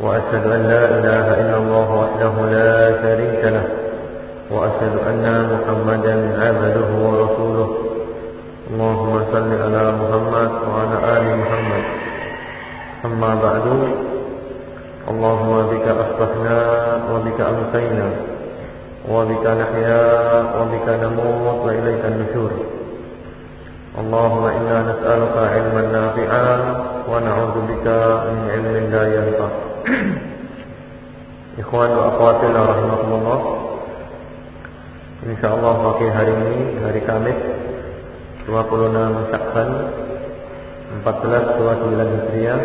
وأشهد أن لا إله إلا الله وحده لا شريك له وأشهد أن محمدا عبده ورسوله. اللهم صل على محمد وعلى آل محمد. أما بعد اللهم بك أصبحنا وبك أمسينا وبك نحيا وبك نموت وإليك النشور. اللهم إنا نسألك علما نافعا ونعوذ بك من علم لا ينفع. Ikhwan wa akhwatina rahimahumullah InsyaAllah pagi hari ini Hari Kamis 26 Syakban 1429 Hijriah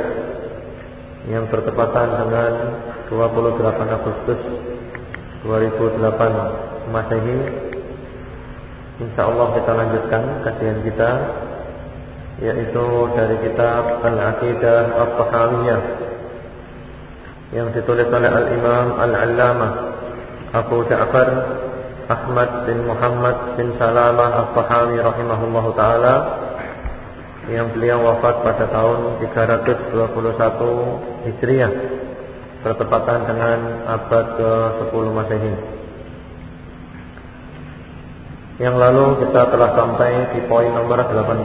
Yang bertepatan dengan 28 Agustus 2008 Masehi. InsyaAllah kita lanjutkan kajian kita Yaitu dari kitab Al-Aqidah Al-Tahawiyah Yang ditulis oleh Al-Imam Al-Allamah Abu Ja'far Ahmad bin Muhammad bin Salamah Al-Tahawi rahimahullah ta'ala Yang beliau wafat pada tahun 321 Hijriah Bertepatan dengan abad ke-10 Masehi. Yang lalu kita telah sampai di poin nomor 81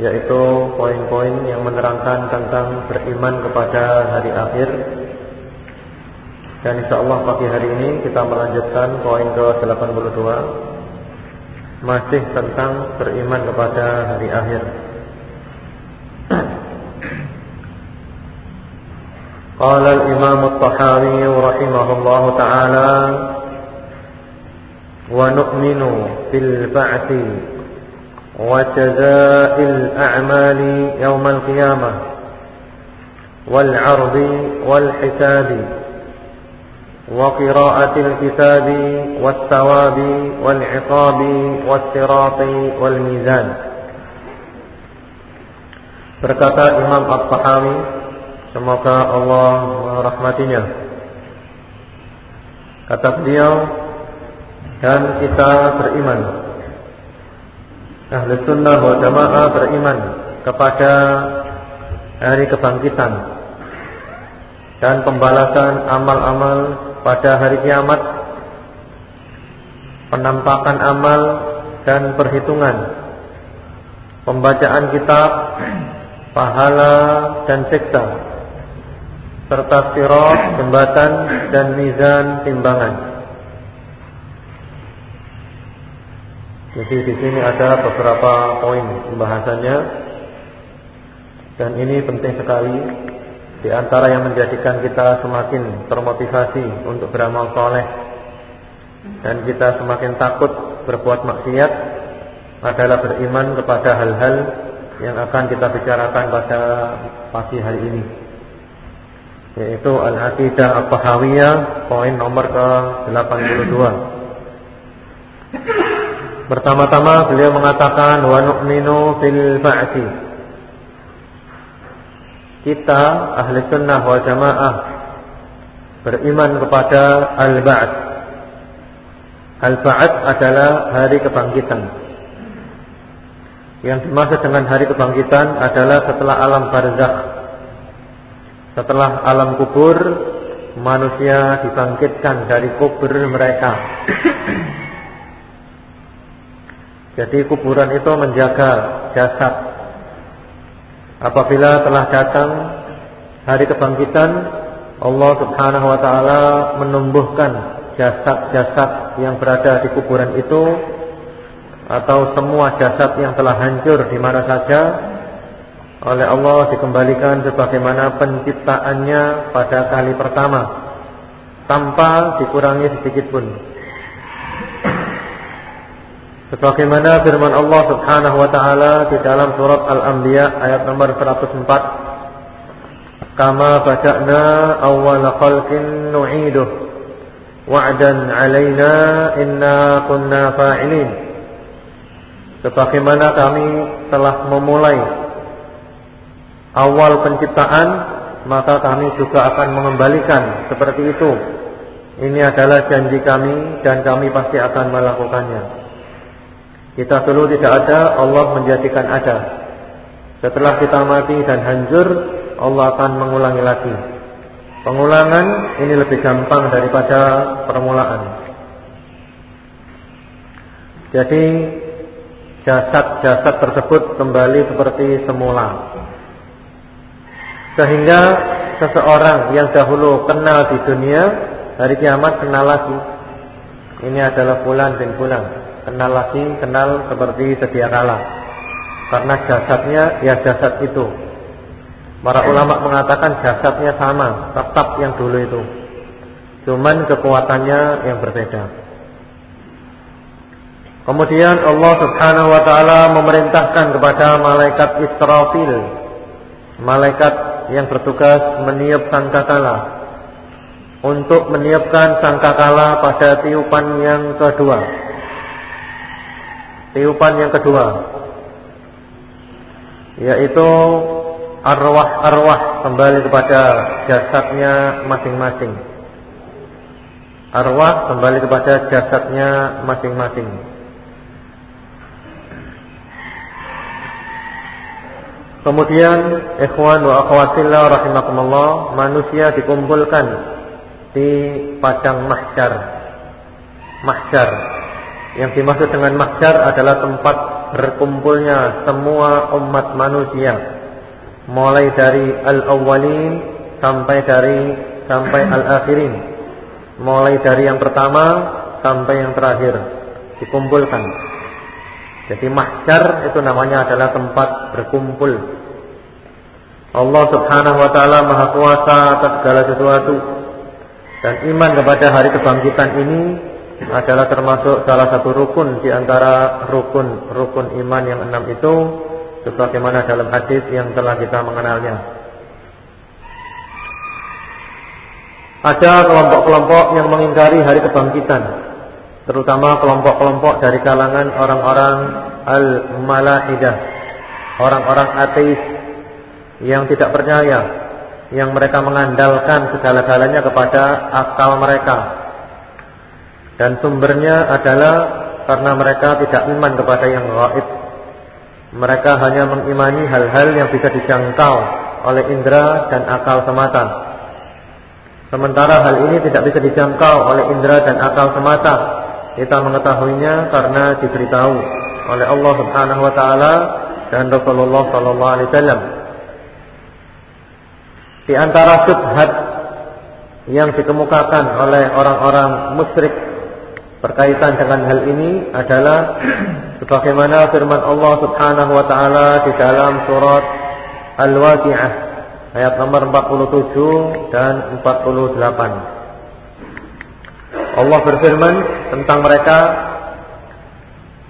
Yaitu poin-poin yang menerangkan tentang beriman kepada hari akhir Dan insya Allah pagi hari ini kita melanjutkan poin ke-82 Masih tentang beriman kepada hari akhir Qala al-imam al-tahawi rahimahullah ta'ala ونؤمن بالبعث وجزاء الأعمال يوم القيامة والعرض والحساب وقراءة الكتاب والثواب والعقاب والصراط والميزان. Berkata Imam At-Tahawi Semoga Allah merahmatinya. Kata beliau dan kita beriman. Ahli sunnah wal jamaah beriman kepada hari kebangkitan dan pembalasan amal-amal pada hari kiamat penampakan amal dan perhitungan pembacaan kitab pahala dan siksa serta sirat jembatan dan mizan timbangan Jadi di sini ada beberapa poin pembahasannya. Dan ini penting sekali. Di antara yang menjadikan kita semakin termotivasi untuk beramal soleh dan kita semakin takut berbuat maksiat adalah beriman kepada hal-hal yang akan kita bicarakan pada pagi hari ini. Yaitu Al-Aqidah Al-Tahawiyah poin nomor ke-82 Pertama-tama beliau mengatakan wa nu'minu fil ba'ti. Kita ahli sunnah wal jamaah beriman kepada al-ba'ts. Al-ba'ts adalah hari kebangkitan. Yang dimaksud dengan hari kebangkitan adalah setelah alam barzakh. Setelah alam kubur, manusia dibangkitkan dari kubur mereka. Jadi kuburan itu menjaga jasad. Apabila telah datang hari kebangkitan, Allah Subhanahu wa taala menumbuhkan jasad-jasad yang berada di kuburan itu atau semua jasad yang telah hancur di mana saja oleh Allah dikembalikan sebagaimana penciptaannya pada kali pertama tanpa dikurangi sedikit pun. Sebagaimana firman Allah Subhanahu wa taala di dalam surat Al-Anbiya ayat nomor 104 kama bada'na awwal khalqin nu'iduh. Wa'dan 'alaina inna kunna fa'ilin. Sebagaimana kami telah memulai awal penciptaan maka kami juga akan mengembalikan seperti itu. Ini adalah janji kami dan kami pasti akan melakukannya kita dulu tidak ada Allah menjadikan ada setelah kita mati dan hancur Allah akan mengulangi lagi. Pengulangan ini lebih gampang daripada permulaan. Jadi jasad-jasad tersebut kembali seperti semula. Sehingga seseorang yang dahulu kenal di dunia hari kiamat kenal lagi. Ini adalah bulan bin bulan. Kenal lagi, kenal seperti sedia kala. Karena jasadnya ya jasad itu Para ulama mengatakan jasadnya sama, tetap yang dulu itu. Cuman kekuatannya yang berbeda. Kemudian Allah Subhanahu wa taala memerintahkan kepada malaikat Israfil, malaikat yang bertugas meniup sangkakala untuk meniupkan sangkakala pada tiupan yang kedua. Tiupan yang kedua yaitu arwah-arwah kembali kepada jasadnya masing-masing. Arwah kembali kepada jasadnya masing-masing. Kemudian ikhwan wa akhwatillah rahimakumullah, manusia dikumpulkan di padang mahsyar. Mahsyar. Yang dimaksud dengan mahsyar adalah tempat berkumpulnya semua umat manusia mulai dari al-awwalin sampai dari sampai al-akhirin. Mulai dari yang pertama sampai yang terakhir dikumpulkan. Jadi mahsyar itu namanya adalah tempat berkumpul. Allah Subhanahu wa taala Maha Kuasa atas segala sesuatu. Dan iman kepada hari kebangkitan ini adalah termasuk salah satu rukun di antara rukun-rukun iman yang enam itu sebagaimana dalam hadis yang telah kita mengenalnya. Ada kelompok-kelompok yang mengingkari hari kebangkitan, terutama kelompok-kelompok dari kalangan orang-orang al-malahidah, orang-orang ateis yang tidak percaya, yang mereka mengandalkan segala-galanya kepada akal mereka. Dan sumbernya adalah karena mereka tidak iman kepada yang gaib mereka hanya mengimani hal-hal yang bisa dijangkau oleh indera dan akal semata. Sementara hal ini tidak bisa dijangkau oleh indera dan akal semata. Kita mengetahuinya karena diberitahu oleh Allah Subhanahu wa taala dan Rasulullah sallallahu alaihi wasallam. Di antara subhat yang dikemukakan oleh orang-orang musyrik berkaitan dengan hal ini adalah sebagaimana firman Allah Subhanahu wa taala di dalam surat Al-Waqiah ayat nomor 47 dan 48. Allah berfirman tentang mereka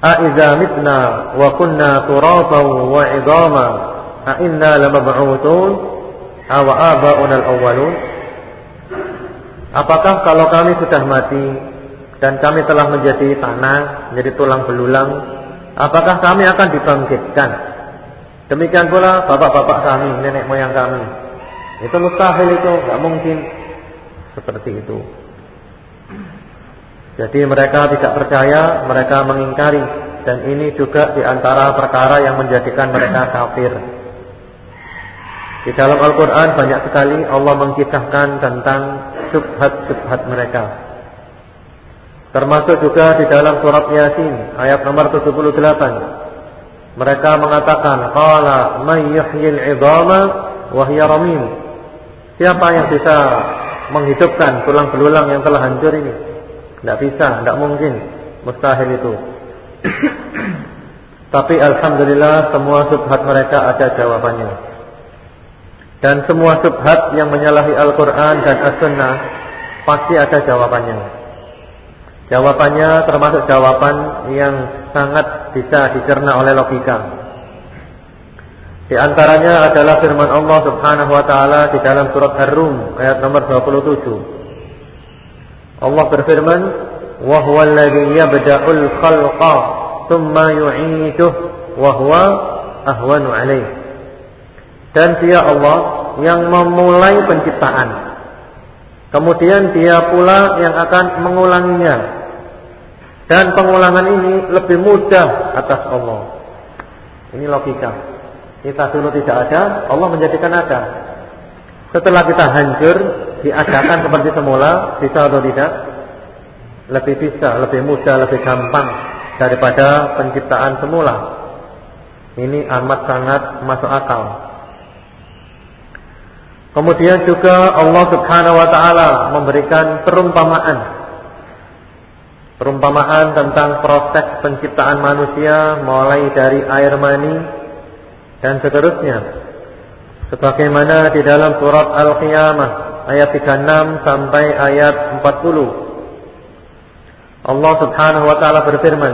Aiza mitna wa kunna turaban wa idama a inna lamab'utun aw aba'una al-awwalun Apakah kalau kami sudah mati dan kami telah menjadi tanah, menjadi tulang belulang, Apakah kami akan dibangkitkan? Demikian pula bapak-bapak kami, nenek moyang kami. Itu mustahil itu, nggak mungkin seperti itu. Jadi mereka tidak percaya, mereka mengingkari dan ini juga di antara perkara yang menjadikan mereka kafir. Di dalam Al-Quran banyak sekali Allah mengkisahkan tentang subhat-subhat mereka. Termasuk juga di dalam surat Yasin ayat nomor 78. Mereka mengatakan, "Qala may yuhyil 'idhama wa hiya ramim." Siapa yang bisa menghidupkan tulang belulang yang telah hancur ini? Tidak bisa, tidak mungkin, mustahil itu. Tapi alhamdulillah semua subhat mereka ada jawabannya. Dan semua subhat yang menyalahi Al-Quran dan As-Sunnah pasti ada jawabannya. Jawabannya termasuk jawaban yang sangat bisa dicerna oleh logika. Di antaranya adalah firman Allah Subhanahu wa taala di dalam surat Ar-Rum ayat nomor 27. Allah berfirman, "Wa huwa alladhi yabda'ul khalqa tsumma yu'iduhu wa huwa ahwanu 'alaihi." Dan dia Allah yang memulai penciptaan. Kemudian dia pula yang akan mengulanginya. Dan pengulangan ini lebih mudah atas Allah. Ini logika. Kita dulu tidak ada, Allah menjadikan ada. Setelah kita hancur, diadakan seperti semula, bisa atau tidak? Lebih bisa, lebih mudah, lebih gampang daripada penciptaan semula. Ini amat sangat masuk akal. Kemudian juga Allah Subhanahu wa taala memberikan perumpamaan. Perumpamaan tentang proses penciptaan manusia mulai dari air mani dan seterusnya. Sebagaimana di dalam surat Al-Qiyamah ayat 36 sampai ayat 40. Allah Subhanahu wa taala berfirman,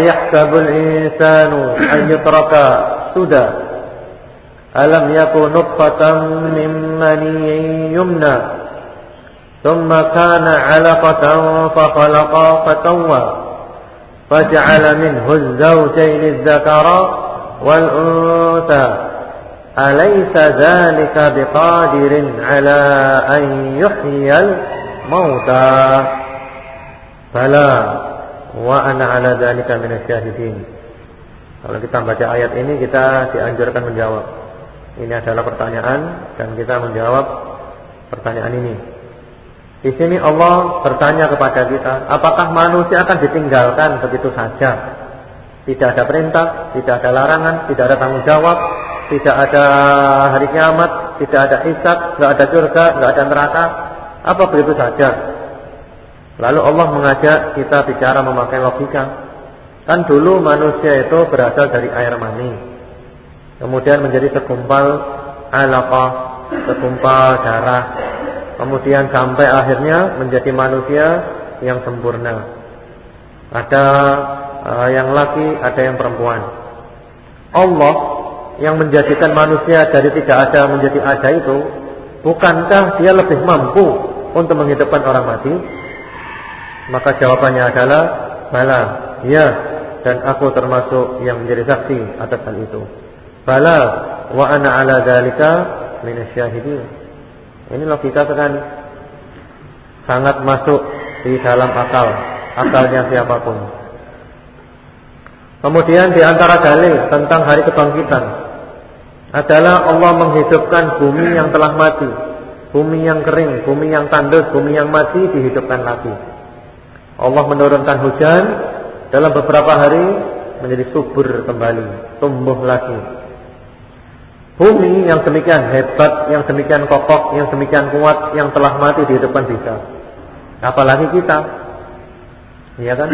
"Ayahsabul insanu an yutraka suda? Alam yakun nutfatan min yumna?" ثم كان علقة فخلق فسوى فجعل منه الزوجين الذكر والأنثى أليس ذلك بقادر على أن يحيي الموتى بلى وأنا على ذلك من الشاهدين Kalau kita baca ayat ini kita dianjurkan menjawab. Ini adalah pertanyaan dan kita menjawab pertanyaan ini. Di sini Allah bertanya kepada kita, apakah manusia akan ditinggalkan begitu saja? Tidak ada perintah, tidak ada larangan, tidak ada tanggung jawab, tidak ada hari kiamat, tidak ada hisab, tidak ada surga, tidak ada neraka. Apa begitu saja? Lalu Allah mengajak kita bicara memakai logika. Kan dulu manusia itu berasal dari air mani. Kemudian menjadi segumpal alaqah, segumpal darah. Kemudian sampai akhirnya menjadi manusia yang sempurna. Ada uh, yang laki, ada yang perempuan. Allah yang menjadikan manusia dari tidak ada menjadi ada itu, bukankah dia lebih mampu untuk menghidupkan orang mati? Maka jawabannya adalah bala, ya, dan aku termasuk yang menjadi saksi atas hal itu. Bala wa ana ala dzalika minasyahidin. Ini logika sekali. Sangat masuk di dalam akal, akalnya siapa pun. Kemudian di antara dalil tentang hari kebangkitan adalah Allah menghidupkan bumi yang telah mati, bumi yang kering, bumi yang tandus, bumi yang mati dihidupkan lagi. Allah menurunkan hujan dalam beberapa hari menjadi subur kembali, tumbuh lagi. Bumi yang demikian hebat, yang demikian kokoh, yang demikian kuat, yang telah mati dihidupkan bisa. Apalagi kita, iya kan?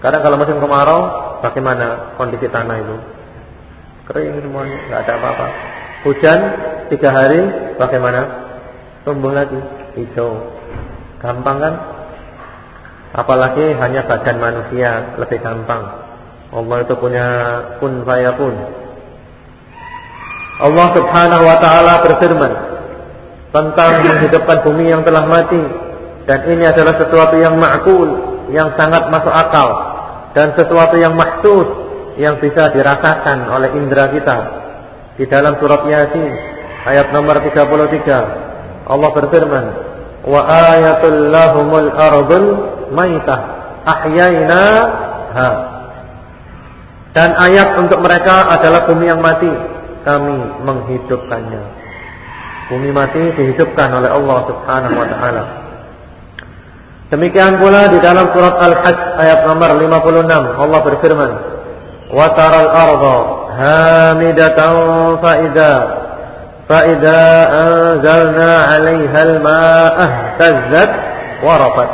Karena kalau musim kemarau bagaimana kondisi tanah itu? Kering semuanya, nggak ada apa-apa. Hujan tiga hari, bagaimana? Tumbuh lagi, hijau. Gampang kan? Apalagi hanya badan manusia lebih gampang. Allah itu punya kun fayakun. Allah Subhanahu wa taala berfirman tentang menghidupkan bumi yang telah mati dan ini adalah sesuatu yang ma'kul, yang sangat masuk akal dan sesuatu yang mahsus yang bisa dirasakan oleh indera kita. Di dalam surat Yasin ayat nomor 33 Allah berfirman, "Wa ayatul lahumul ardul maitah ha Dan ayat untuk mereka adalah bumi yang mati, kami menghidupkannya. Bumi mati dihidupkan oleh Allah Subhanahu wa taala. Demikian pula di dalam surat Al-Hajj ayat nomor 56 Allah berfirman, "Wa taral arda hamidatan fa idza fa idza anzalna 'alaiha al-ma'a ihtazzat wa rafat."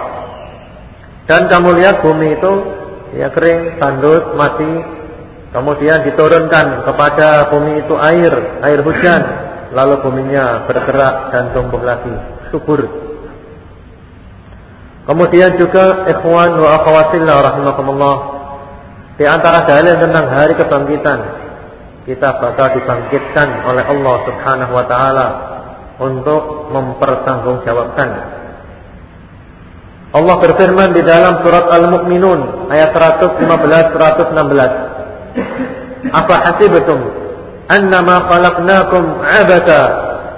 Dan kamu lihat bumi itu ya kering, tandus, mati. Kemudian diturunkan kepada bumi itu air, air hujan, lalu buminya bergerak dan tumbuh lagi, subur. Kemudian juga ikhwan wa akhwatillah rahimakumullah. Di antara dalil tentang hari kebangkitan kita bakal dibangkitkan oleh Allah Subhanahu wa taala untuk mempertanggungjawabkan. Allah berfirman di dalam surat Al-Mu'minun ayat 115 116. Apa hasibtum? Annama khalaqnakum 'abata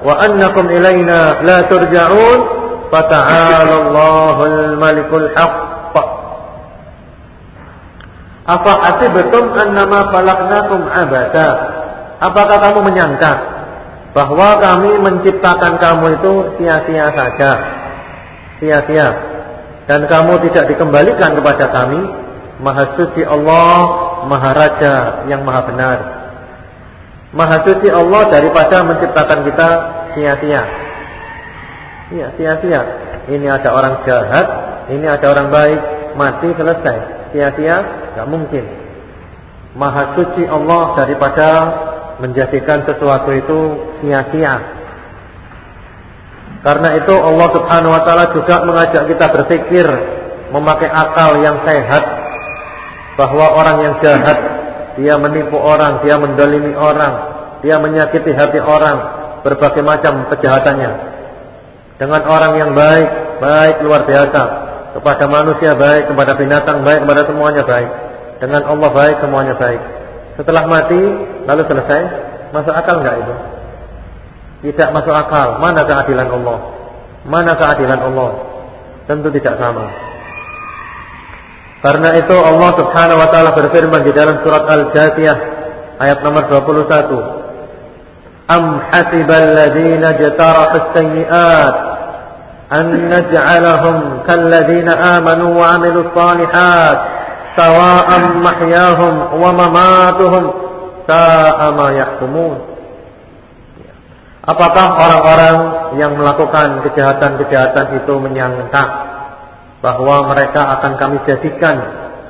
wa annakum ilaina la turja'un. Fata'ala Allahul malikul haqq. Apa hasibtum annama khalaqnakum 'abata Apakah kamu menyangka bahwa kami menciptakan kamu itu sia-sia saja? Sia-sia. Dan kamu tidak dikembalikan kepada kami. Maha suci Allah Maha Raja yang Maha benar Maha suci Allah daripada menciptakan kita sia-sia. Iya, sia-sia. Ini ada orang jahat, ini ada orang baik, mati selesai. Sia-sia, nggak mungkin. Maha suci Allah daripada menjadikan sesuatu itu sia-sia. Karena itu Allah Subhanahu wa taala juga mengajak kita berpikir memakai akal yang sehat bahwa orang yang jahat dia menipu orang, dia mendolimi orang, dia menyakiti hati orang, berbagai macam kejahatannya. Dengan orang yang baik, baik luar biasa, kepada manusia baik, kepada binatang baik, kepada semuanya baik. Dengan Allah baik, semuanya baik. Setelah mati, lalu selesai, masuk akal enggak itu? Tidak masuk akal. Mana keadilan Allah? Mana keadilan Allah? Tentu tidak sama. Karena itu Allah Subhanahu wa taala berfirman di dalam surat Al-Jathiyah ayat nomor 21. Am hasibal ladzina jatarahu as-sayyi'at an naj'alahum kal ladzina amanu wa 'amilus shalihat sawa'an mahyahum wa mamatuhum sa'a ma yahkumun. Apakah orang-orang yang melakukan kejahatan-kejahatan itu menyangka bahwa mereka akan kami jadikan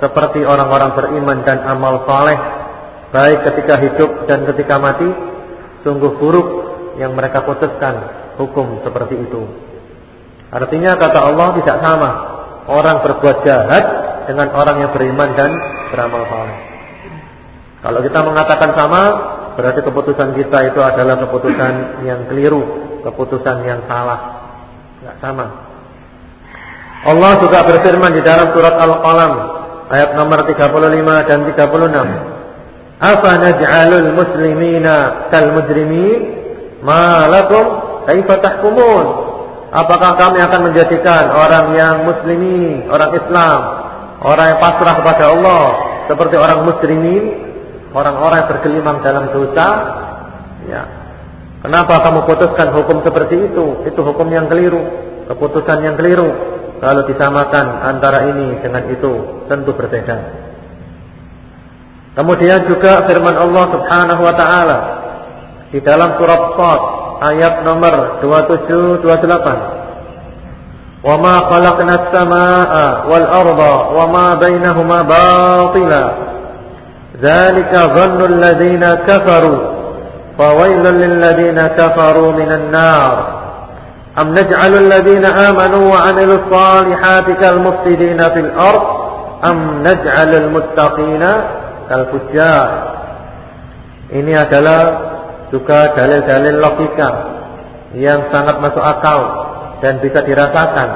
seperti orang-orang beriman dan amal saleh baik ketika hidup dan ketika mati sungguh buruk yang mereka putuskan hukum seperti itu. Artinya kata Allah tidak sama orang berbuat jahat dengan orang yang beriman dan beramal saleh. Kalau kita mengatakan sama berarti keputusan kita itu adalah keputusan yang keliru keputusan yang salah. Tidak sama Allah juga berfirman di dalam surat Al-Qalam ayat nomor 35 dan 36. Afa naj'alul muslimina kal mujrimin? Ma lakum kaifa tahkumun? Apakah kami akan menjadikan orang yang muslimi, orang Islam, orang yang pasrah kepada Allah seperti orang muslimin, orang-orang yang bergelimang dalam dosa? Ya. Kenapa kamu putuskan hukum seperti itu? Itu hukum yang keliru, keputusan yang keliru. Kalau disamakan antara ini dengan itu tentu berbeda. Kemudian juga firman Allah Subhanahu wa taala di dalam surat Shad ayat nomor 27 28. Wa ma khalaqna as-samaa'a wal arda wa ma bainahuma batila. Dzalika dhannu alladziina kafaru. Fawailul lil ladziina kafaru minan nar. أم نجعل الذين آمنوا وعملوا الصالحات كالمفسدين في الأرض أم نجعل المتقين كالفجار Ini adalah juga dalil-dalil logika yang sangat masuk akal dan bisa dirasakan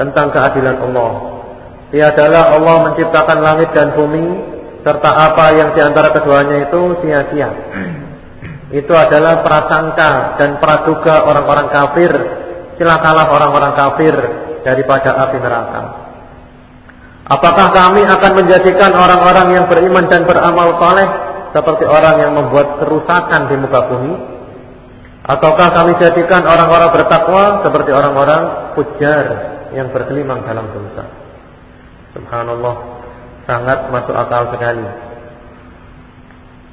tentang keadilan Allah. Tiadalah Allah menciptakan langit dan bumi serta apa yang diantara keduanya itu sia-sia. Itu adalah prasangka dan praduga orang-orang kafir Silakalah orang-orang kafir daripada api neraka. Apakah kami akan menjadikan orang-orang yang beriman dan beramal saleh seperti orang yang membuat kerusakan di muka bumi? Ataukah kami jadikan orang-orang bertakwa seperti orang-orang pujar yang berkelimang dalam dosa? Subhanallah, sangat masuk akal sekali.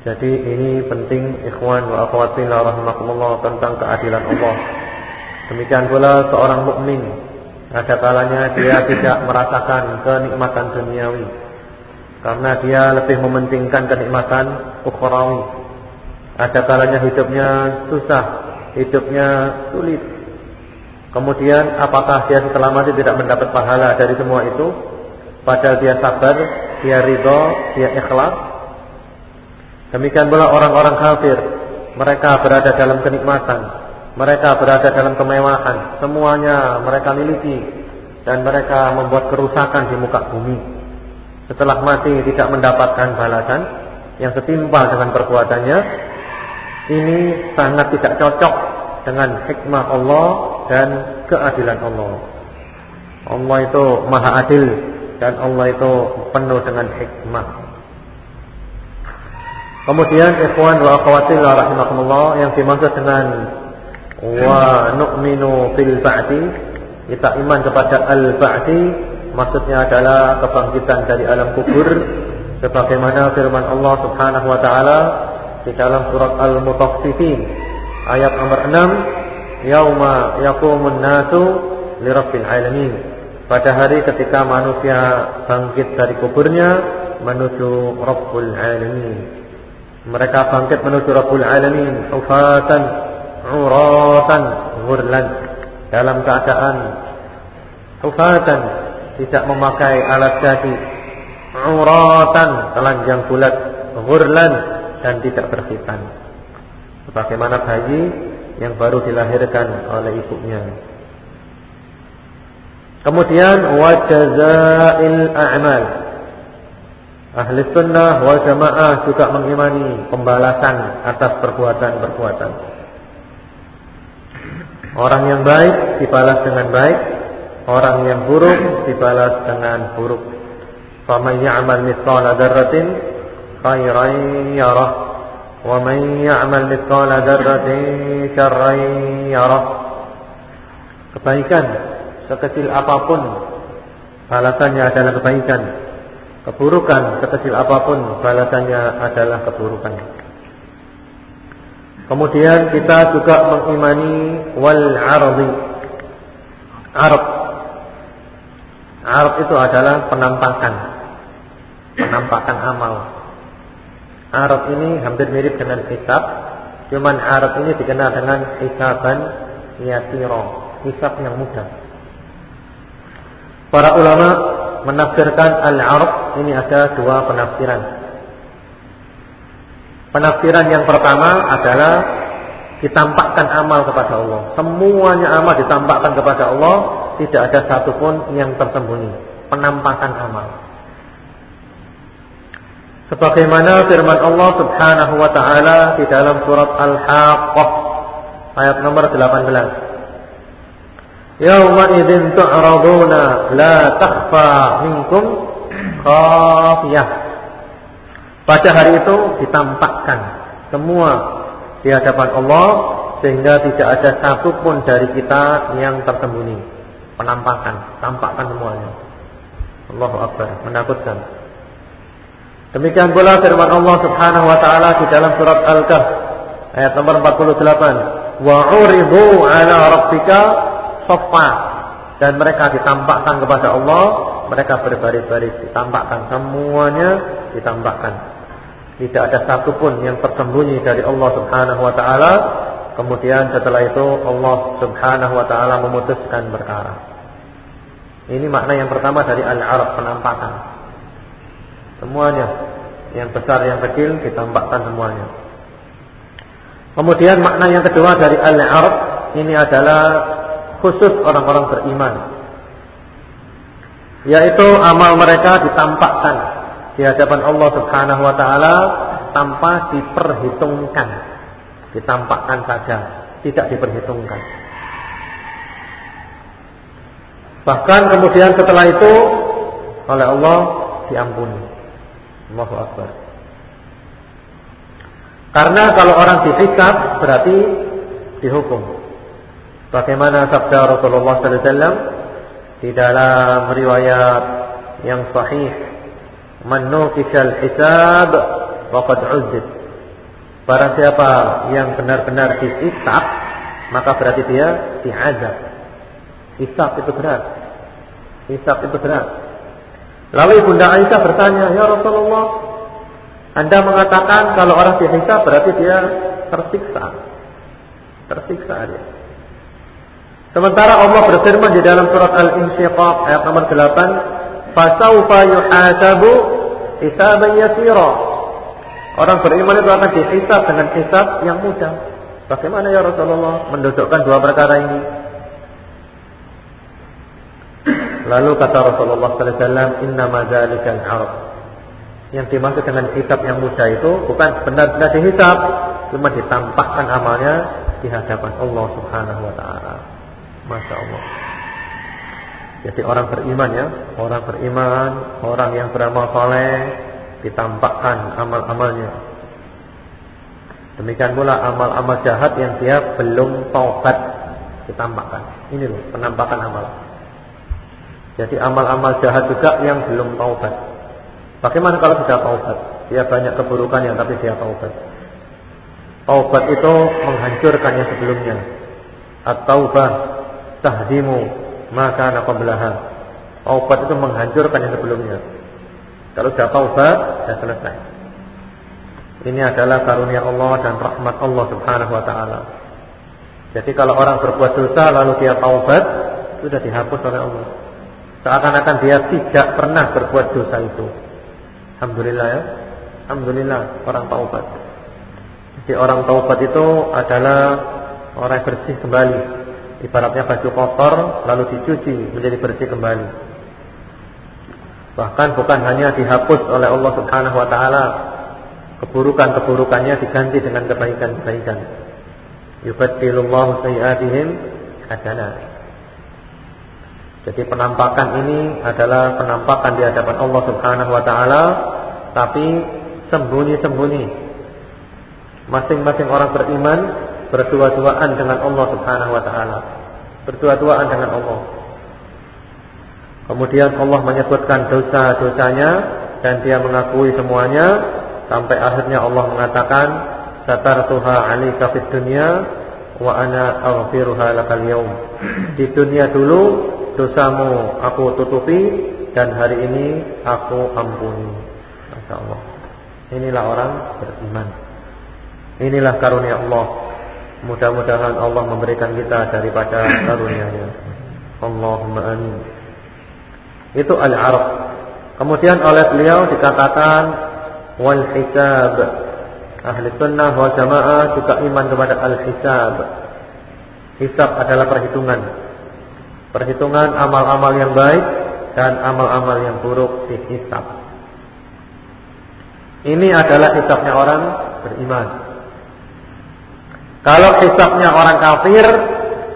Jadi ini penting ikhwan wa akhwati rahimakumullah tentang keadilan Allah. Demikian pula seorang mukmin ada kalanya dia tidak merasakan kenikmatan duniawi karena dia lebih mementingkan kenikmatan ukhrawi. Ada kalanya hidupnya susah, hidupnya sulit. Kemudian apakah dia setelah mati tidak mendapat pahala dari semua itu? Padahal dia sabar, dia ridho, dia ikhlas. Demikian pula orang-orang kafir, mereka berada dalam kenikmatan, mereka berada dalam kemewahan, semuanya mereka miliki dan mereka membuat kerusakan di muka bumi. Setelah mati tidak mendapatkan balasan yang setimpal dengan perbuatannya. Ini sangat tidak cocok dengan hikmah Allah dan keadilan Allah. Allah itu maha adil dan Allah itu penuh dengan hikmah. Kemudian ikhwan wa akhwati yang dimaksud dengan wa nu'minu fil ba'di kita iman kepada al ba'di maksudnya adalah kebangkitan dari alam kubur. Sebagaimana firman Allah Subhanahu wa taala di dalam surat Al-Mutaffifin ayat nomor 6 yauma yaqumun nasu lirabbil alamin. Pada hari ketika manusia bangkit dari kuburnya menuju Rabbul Alamin. Mereka bangkit menuju Rabbul Alamin ufatan uratan ghurlan dalam keadaan ufatan tidak memakai alat kaki. Uratan telanjang bulat ghurlan dan tidak berkhitan sebagaimana bayi yang baru dilahirkan oleh ibunya. Kemudian wajazail a'mal. Ahli sunnah wal jamaah juga mengimani pembalasan atas perbuatan-perbuatan orang yang baik dibalas dengan baik orang yang buruk dibalas dengan buruk faman ya'mal mithqala dzarratin khairan yarah ومن يعمل مثقال ذرة شرا يره kebaikan sekecil apapun balasannya adalah kebaikan keburukan sekecil apapun balasannya adalah keburukan kemudian kita juga mengimani wal ardi arab arab itu adalah penampakan penampakan amal Arab ini hampir mirip dengan hisab, cuman Arab ini dikenal dengan hisaban yasiro, hisab yang mudah. Para ulama menafsirkan al-Arab ini ada dua penafsiran. Penafsiran yang pertama adalah ditampakkan amal kepada Allah. Semuanya amal ditampakkan kepada Allah, tidak ada satupun yang tersembunyi. Penampakan amal. Sebagaimana firman Allah Subhanahu wa taala di dalam surat Al-Haqqah ayat nomor 18. Yauma idzin tu'raduna la takhfa minkum khafiyah. Pada hari itu ditampakkan semua di hadapan Allah sehingga tidak ada satupun dari kita yang tersembunyi. Penampakan, tampakkan semuanya. Allahu Akbar, menakutkan. Demikian pula firman Allah Subhanahu wa taala di dalam surat Al-Kahf ayat nomor 48, "Wa 'uridu 'ala rabbika saffa." Dan mereka ditampakkan kepada Allah, mereka berbaris-baris ditampakkan semuanya ditampakkan. Tidak ada satupun yang tersembunyi dari Allah Subhanahu wa taala. Kemudian setelah itu Allah Subhanahu wa taala memutuskan perkara. Ini makna yang pertama dari al-arab penampakan. Semuanya Yang besar yang kecil ditampakkan semuanya Kemudian makna yang kedua dari al-arab Ini adalah khusus orang-orang beriman Yaitu amal mereka ditampakkan Di hadapan Allah subhanahu wa ta'ala Tanpa diperhitungkan Ditampakkan saja Tidak diperhitungkan Bahkan kemudian setelah itu Oleh Allah diampuni Allahu Akbar. Karena kalau orang disikap berarti dihukum. Bagaimana sabda Rasulullah sallallahu alaihi wasallam di dalam riwayat yang sahih, "Man nuqishal hisab faqad uzib." Barang siapa yang benar-benar disikap, maka berarti dia diazab. Hisab itu berat. Hisab itu berat. Lalu Bunda Aisyah bertanya, "Ya Rasulullah, Anda mengatakan kalau orang dihisab berarti dia tersiksa." Tersiksa dia. Sementara Allah berfirman di dalam surat Al-Insyiqaq ayat nomor 8, "Fasaufa yuhasabu hisaban yasira." Orang beriman itu akan dihisab dengan hisab yang mudah. Bagaimana ya Rasulullah mendudukkan dua perkara ini? Lalu kata Rasulullah sallallahu "Inna ma dzalikal 'arab." Yang dimaksud dengan hisab yang mudah itu bukan benar-benar dihisab, cuma ditampakkan amalnya di hadapan Allah Subhanahu wa taala. Masya Allah. Jadi orang beriman ya, orang beriman, orang yang beramal saleh ditampakkan amal-amalnya. Demikian pula amal-amal jahat yang dia belum taubat ditampakkan. Ini loh penampakan amal. Jadi amal-amal jahat juga yang belum taubat. Bagaimana kalau sudah taubat? Dia banyak keburukan yang tapi dia taubat. Taubat itu menghancurkan yang sebelumnya. At-taubah tahdimu maka qablaha. Taubat itu menghancurkan yang sebelumnya. Kalau sudah taubat, sudah selesai. Ini adalah karunia Allah dan rahmat Allah Subhanahu wa taala. Jadi kalau orang berbuat dosa lalu dia taubat, sudah dihapus oleh Allah. Seakan-akan dia tidak pernah berbuat dosa itu. Alhamdulillah ya. Alhamdulillah orang taubat. Jadi orang taubat itu adalah orang yang bersih kembali. Ibaratnya baju kotor lalu dicuci menjadi bersih kembali. Bahkan bukan hanya dihapus oleh Allah Subhanahu wa taala, keburukan-keburukannya diganti dengan kebaikan-kebaikan. Yubaddilullahu sayiatihim hasanat. Jadi penampakan ini adalah penampakan di hadapan Allah Subhanahu wa taala tapi sembunyi-sembunyi. Masing-masing orang beriman berdua-duaan dengan Allah Subhanahu wa taala. Berdua-duaan dengan Allah. Kemudian Allah menyebutkan dosa-dosanya dan dia mengakui semuanya sampai akhirnya Allah mengatakan satartuha 'alaika fid dunya wa ana aghfiruha lakal yaum. Di dunia dulu dosamu aku tutupi dan hari ini aku ampuni. Masya Allah. Inilah orang beriman. Inilah karunia Allah. Mudah-mudahan Allah memberikan kita daripada karunia-Nya. Allahumma amin. Itu al-arab. Kemudian oleh beliau dikatakan wal hisab. Ahli sunnah wal jamaah juga iman kepada al-hisab. Hisab adalah perhitungan. Perhitungan amal-amal yang baik dan amal-amal yang buruk dihisab. Ini adalah hisabnya orang beriman. Kalau hisabnya orang kafir,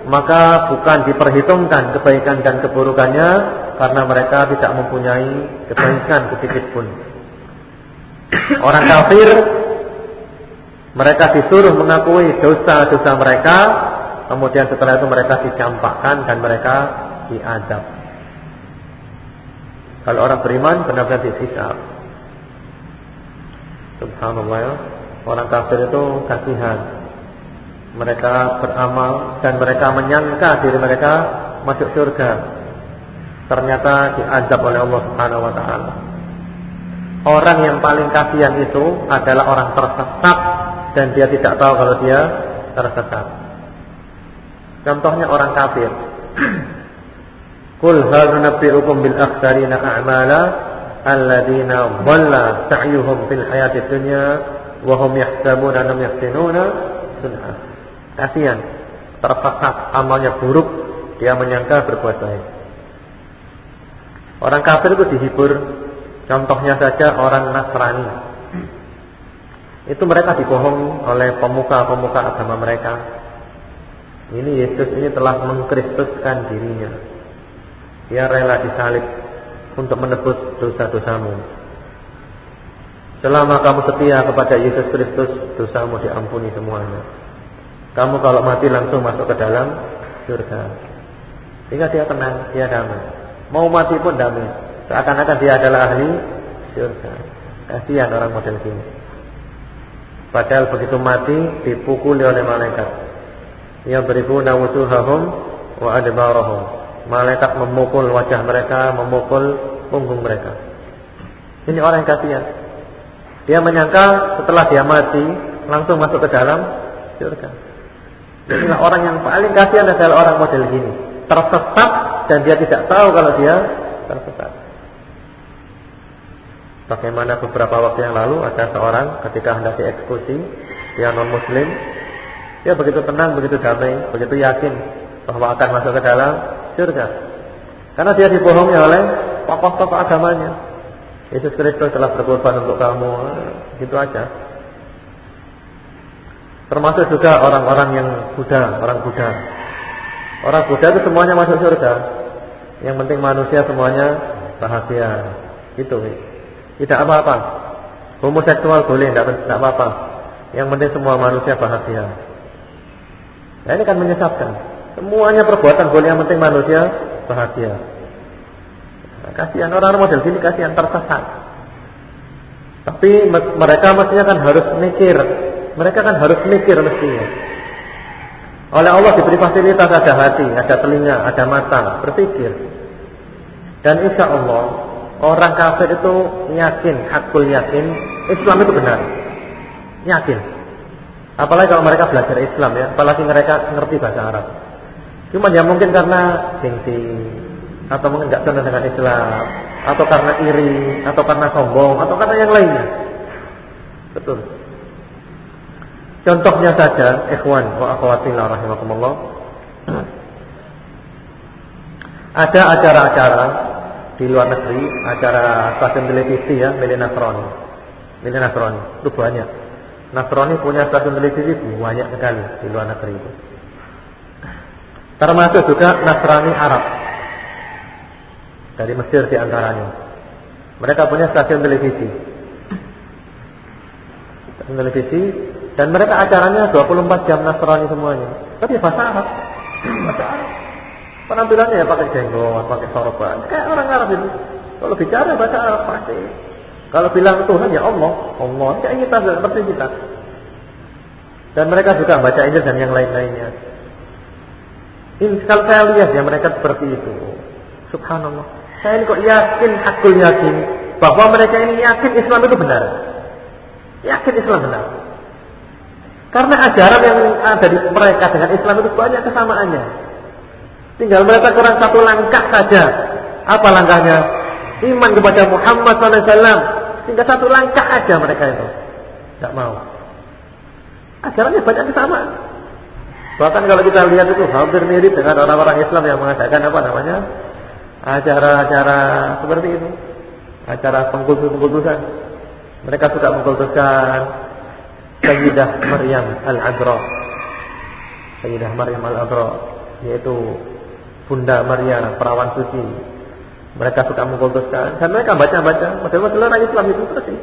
maka bukan diperhitungkan kebaikan dan keburukannya karena mereka tidak mempunyai kebaikan sedikit pun. Orang kafir mereka disuruh mengakui dosa-dosa mereka Kemudian setelah itu mereka dicampakkan dan mereka diadab. Kalau orang beriman benar-benar dihisab. Subhanallah ya. Orang kafir itu kasihan. Mereka beramal dan mereka menyangka diri mereka masuk surga. Ternyata diadab oleh Allah Subhanahu wa taala. Orang yang paling kasihan itu adalah orang tersesat dan dia tidak tahu kalau dia tersesat. Contohnya orang kafir. Qul hal nunabbi'ukum bil akhsarina a'mala alladziina dhalla sa'yuhum fil hayatid dunya wa hum yahsabuna annahum yahsinuna sun'a. Kasihan, tersesat, amalnya buruk, dia menyangka berbuat baik. Orang kafir itu dihibur. Contohnya saja orang Nasrani. Itu mereka dibohong oleh pemuka-pemuka agama mereka. Ini Yesus ini telah mengkristuskan dirinya. Dia rela disalib untuk menebus dosa-dosamu. Selama kamu setia kepada Yesus Kristus, dosamu diampuni semuanya. Kamu kalau mati langsung masuk ke dalam surga. Sehingga dia tenang, dia damai. Mau mati pun damai. Seakan-akan dia adalah ahli surga. Kasihan orang model gini. Padahal begitu mati dipukuli oleh malaikat yadribuna wujuhahum wa adbarahum. Malaikat memukul wajah mereka, memukul punggung mereka. Ini orang yang kasihan. Dia menyangka setelah dia mati langsung masuk ke dalam surga. Inilah orang yang paling kasihan adalah orang model gini. Tersesat dan dia tidak tahu kalau dia tersesat. Bagaimana beberapa waktu yang lalu ada seorang ketika hendak dieksekusi, dia non muslim, dia begitu tenang, begitu damai, begitu yakin bahwa akan masuk ke dalam surga. Karena dia dibohongi oleh tokoh-tokoh agamanya. Yesus Kristus telah berkorban untuk kamu, gitu aja. Termasuk juga orang-orang yang Buddha, orang Buddha. Orang Buddha itu semuanya masuk surga. Yang penting manusia semuanya bahagia. Itu. Tidak apa-apa. Homoseksual boleh, tidak apa-apa. Yang penting semua manusia bahagia. Nah ini kan menyesatkan. Semuanya perbuatan boleh, yang penting manusia bahagia. Nah, kasihan orang model sini kasihan tersesat. Tapi mereka mestinya kan harus mikir. Mereka kan harus mikir mestinya. Oleh Allah diberi fasilitas ada hati, ada telinga, ada mata, berpikir. Dan insya Allah Orang kafir itu yakin, hakul yakin Islam itu benar. Yakin. Apalagi kalau mereka belajar Islam ya, apalagi mereka ngerti bahasa Arab. Cuma ya mungkin karena gengsi atau mungkin nggak senang dengan Islam, atau karena iri, atau karena sombong, atau karena yang lainnya. Betul. Contohnya saja, ikhwan wa akhwati rahimakumullah. Ada acara-acara di luar negeri acara stasiun televisi ya milik Nasrani. Milik Nasrani itu banyak. Nasrani punya stasiun televisi banyak sekali di luar negeri itu. Termasuk juga Nasrani Arab dari Mesir di antaranya. Mereka punya stasiun televisi. Stasiun televisi dan mereka acaranya 24 jam Nasrani semuanya. Tapi bahasa Arab. Bahasa Arab. Penampilannya ya pakai jenggot, pakai sorban. Kayak orang Arab itu. Kalau bicara bahasa Arab pasti. Kalau bilang Tuhan ya Allah, Allah kayak kita seperti kita. Dan mereka juga baca Injil dan yang lain-lainnya. Ini kalau saya lihat ya mereka seperti itu. Subhanallah. Saya ini kok yakin, hakul yakin bahwa mereka ini yakin Islam itu benar. Yakin Islam benar. Karena ajaran yang ada di mereka dengan Islam itu banyak kesamaannya. Tinggal mereka kurang satu langkah saja. Apa langkahnya? Iman kepada Muhammad SAW. Tinggal satu langkah aja mereka itu. Tidak mau. Ajarannya banyak kesamaan. Bahkan kalau kita lihat itu hampir mirip dengan orang-orang Islam yang mengadakan apa namanya acara-acara seperti itu, acara pengkultus-pengkultusan. Mereka suka mengkultuskan Sayyidah Maryam Al-Adra. Sayyidah Maryam Al-Adra yaitu Bunda Maria perawan suci. Mereka suka mengkultuskan dan mereka baca-baca model-model orang Islam itu seperti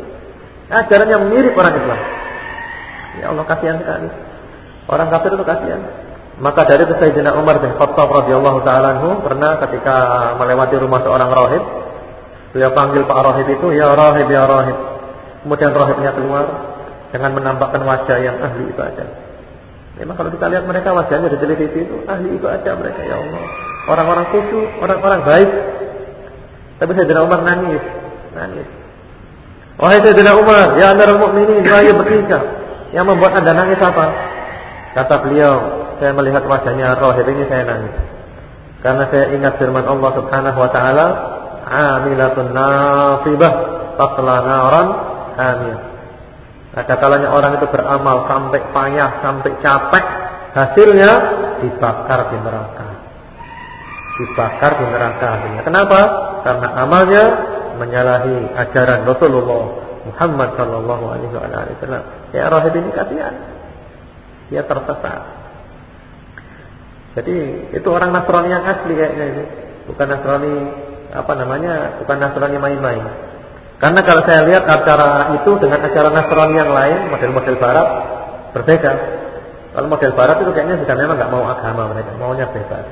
ajarannya mirip orang Islam. Ya Allah kasihan sekali. Orang kafir itu kasihan. Maka dari itu Sayyidina Umar bin Khattab radhiyallahu taala pernah ketika melewati rumah seorang rahib, dia panggil Pak rahib itu, "Ya rahib, ya rahib." Kemudian rahibnya keluar dengan menampakkan wajah yang ahli ibadah. Memang kalau kita lihat mereka wajahnya di televisi itu ahli ibadah mereka ya Allah. Orang-orang khusyuk, orang-orang baik. Tapi Sayyidina Umar nangis, nangis. Wahai Sayyidina Umar, ya Amirul Mukminin, wahai bertiga. Yang membuat Anda nangis apa? Kata beliau, saya melihat wajahnya Rohib ini saya nangis. Karena saya ingat firman Allah Subhanahu wa taala, "Amilatun nasibah tasla naran hamiyah." Ada kalanya orang itu beramal sampai payah, sampai capek, hasilnya dibakar di neraka dibakar di neraka akhirnya. Kenapa? Karena amalnya menyalahi ajaran Rasulullah Muhammad sallallahu alaihi wasallam. Ya rahib ini kasihan. Dia tersesat. Jadi itu orang Nasrani yang asli kayaknya ini. Bukan Nasrani apa namanya? Bukan Nasrani main-main. Karena kalau saya lihat acara itu dengan acara Nasrani yang lain, model-model barat berbeda. Kalau model barat itu kayaknya sudah memang nggak mau agama mereka, maunya bebas.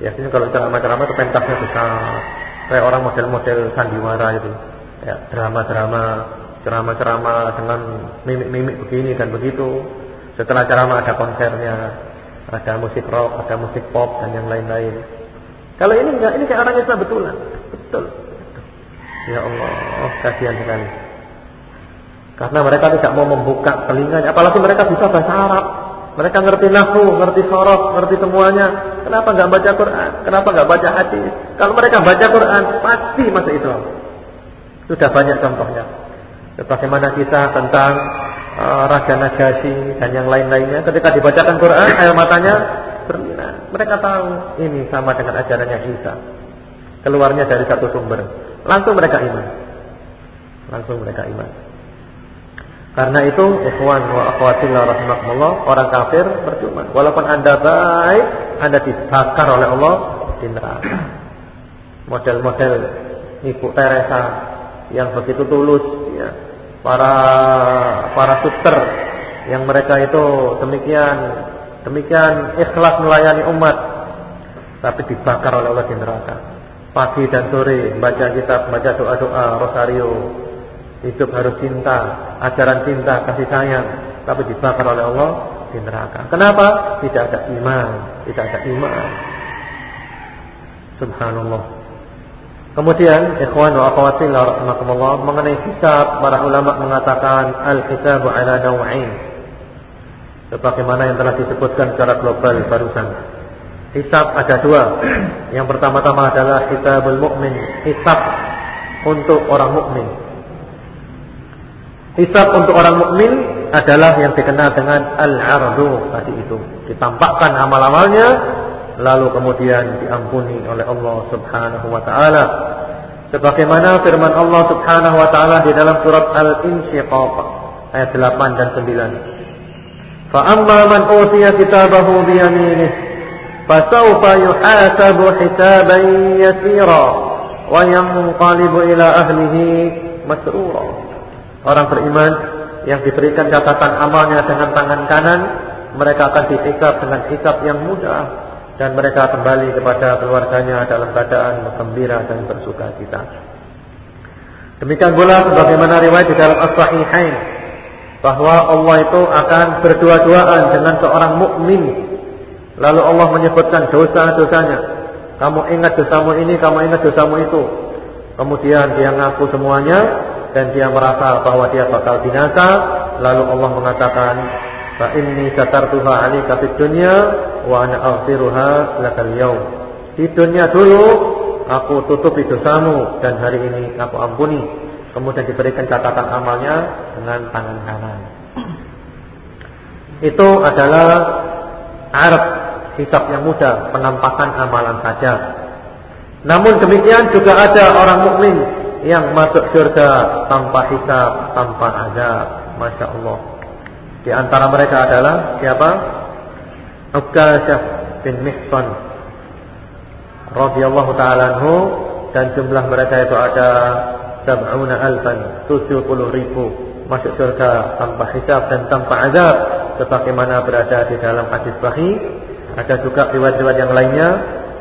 Biasanya kalau ceramah-ceramah itu pentasnya besar. Kayak orang model-model sandiwara itu. Ya, drama-drama, ceramah-ceramah dengan mimik-mimik begini dan begitu. Setelah ceramah ada konsernya, ada musik rock, ada musik pop dan yang lain-lain. Kalau ini enggak, ini kayak orang Islam betulan. Betul. Ya Allah, kasihan sekali. Karena mereka tidak mau membuka telinganya, apalagi mereka bisa bahasa Arab. Mereka ngerti nahu, ngerti sorof, ngerti semuanya. Kenapa nggak baca Quran? Kenapa nggak baca hadis? Kalau mereka baca Quran, pasti masuk Islam. Sudah banyak contohnya. Bagaimana kisah tentang uh, Raja Najasyi dan yang lain-lainnya ketika dibacakan Quran air matanya berminat. Mereka tahu ini sama dengan ajarannya Isa. Keluarnya dari satu sumber. Langsung mereka iman. Langsung mereka iman. Karena itu ikhwan wa akhwatillah rahimakumullah, orang kafir percuma. Walaupun Anda baik, Anda dibakar oleh Allah di neraka. Model-model Ibu Teresa yang begitu tulus ya. Para para suster yang mereka itu demikian demikian ikhlas melayani umat tapi dibakar oleh Allah di neraka. Pagi dan sore baca kitab, baca doa-doa, rosario, hidup harus cinta, ajaran cinta, kasih sayang, tapi dibakar oleh Allah di neraka. Kenapa? Tidak ada iman, tidak ada iman. Subhanallah. Kemudian ikhwan wa akhwati rahimakumullah mengenai hisab para ulama mengatakan al-hisabu ala naw'ain. Sebagaimana yang telah disebutkan secara global barusan. Hisab ada dua. Yang pertama-tama adalah hisabul mukmin, hisab untuk orang mukmin. Hisab untuk orang mukmin adalah yang dikenal dengan al-ardu tadi itu. Ditampakkan amal-amalnya lalu kemudian diampuni oleh Allah Subhanahu wa taala. Sebagaimana firman Allah Subhanahu wa taala di dalam surat Al-Insyiqaq ayat 8 dan 9. Fa amma man utiya kitabahu bi yaminihi yuhasabu hisaban yasira wa yanqalibu ila ahlihi masrura. Orang beriman yang diberikan catatan amalnya dengan tangan kanan, mereka akan dihisab dengan hisab yang mudah dan mereka kembali kepada keluarganya dalam keadaan gembira dan bersuka cita. Demikian pula sebagaimana riwayat di dalam As-Sahihain bahwa Allah itu akan berdua-duaan dengan seorang mukmin. Lalu Allah menyebutkan dosa-dosanya. Kamu ingat dosamu ini, kamu ingat dosamu itu. Kemudian dia ngaku semuanya dan dia merasa bahwa dia bakal binasa. Lalu Allah mengatakan, Fa inni satartuha 'alaika fid dunya wa ana aghfiruha lakal yaum. Di dunia dulu aku tutup dosamu dan hari ini aku ampuni. Kemudian diberikan catatan amalnya dengan tangan kanan. Itu adalah Arab hisab yang mudah, penampakan amalan saja. Namun demikian juga ada orang mukmin yang masuk surga tanpa hisab, tanpa azab. Masya Allah. Di antara mereka adalah siapa? Uqasyah bin Mihsan radhiyallahu taala anhu dan jumlah mereka itu ada sab'una alfan 70 ribu masuk surga tanpa hisab dan tanpa azab sebagaimana berada di dalam hadis sahih ada juga riwayat-riwayat yang lainnya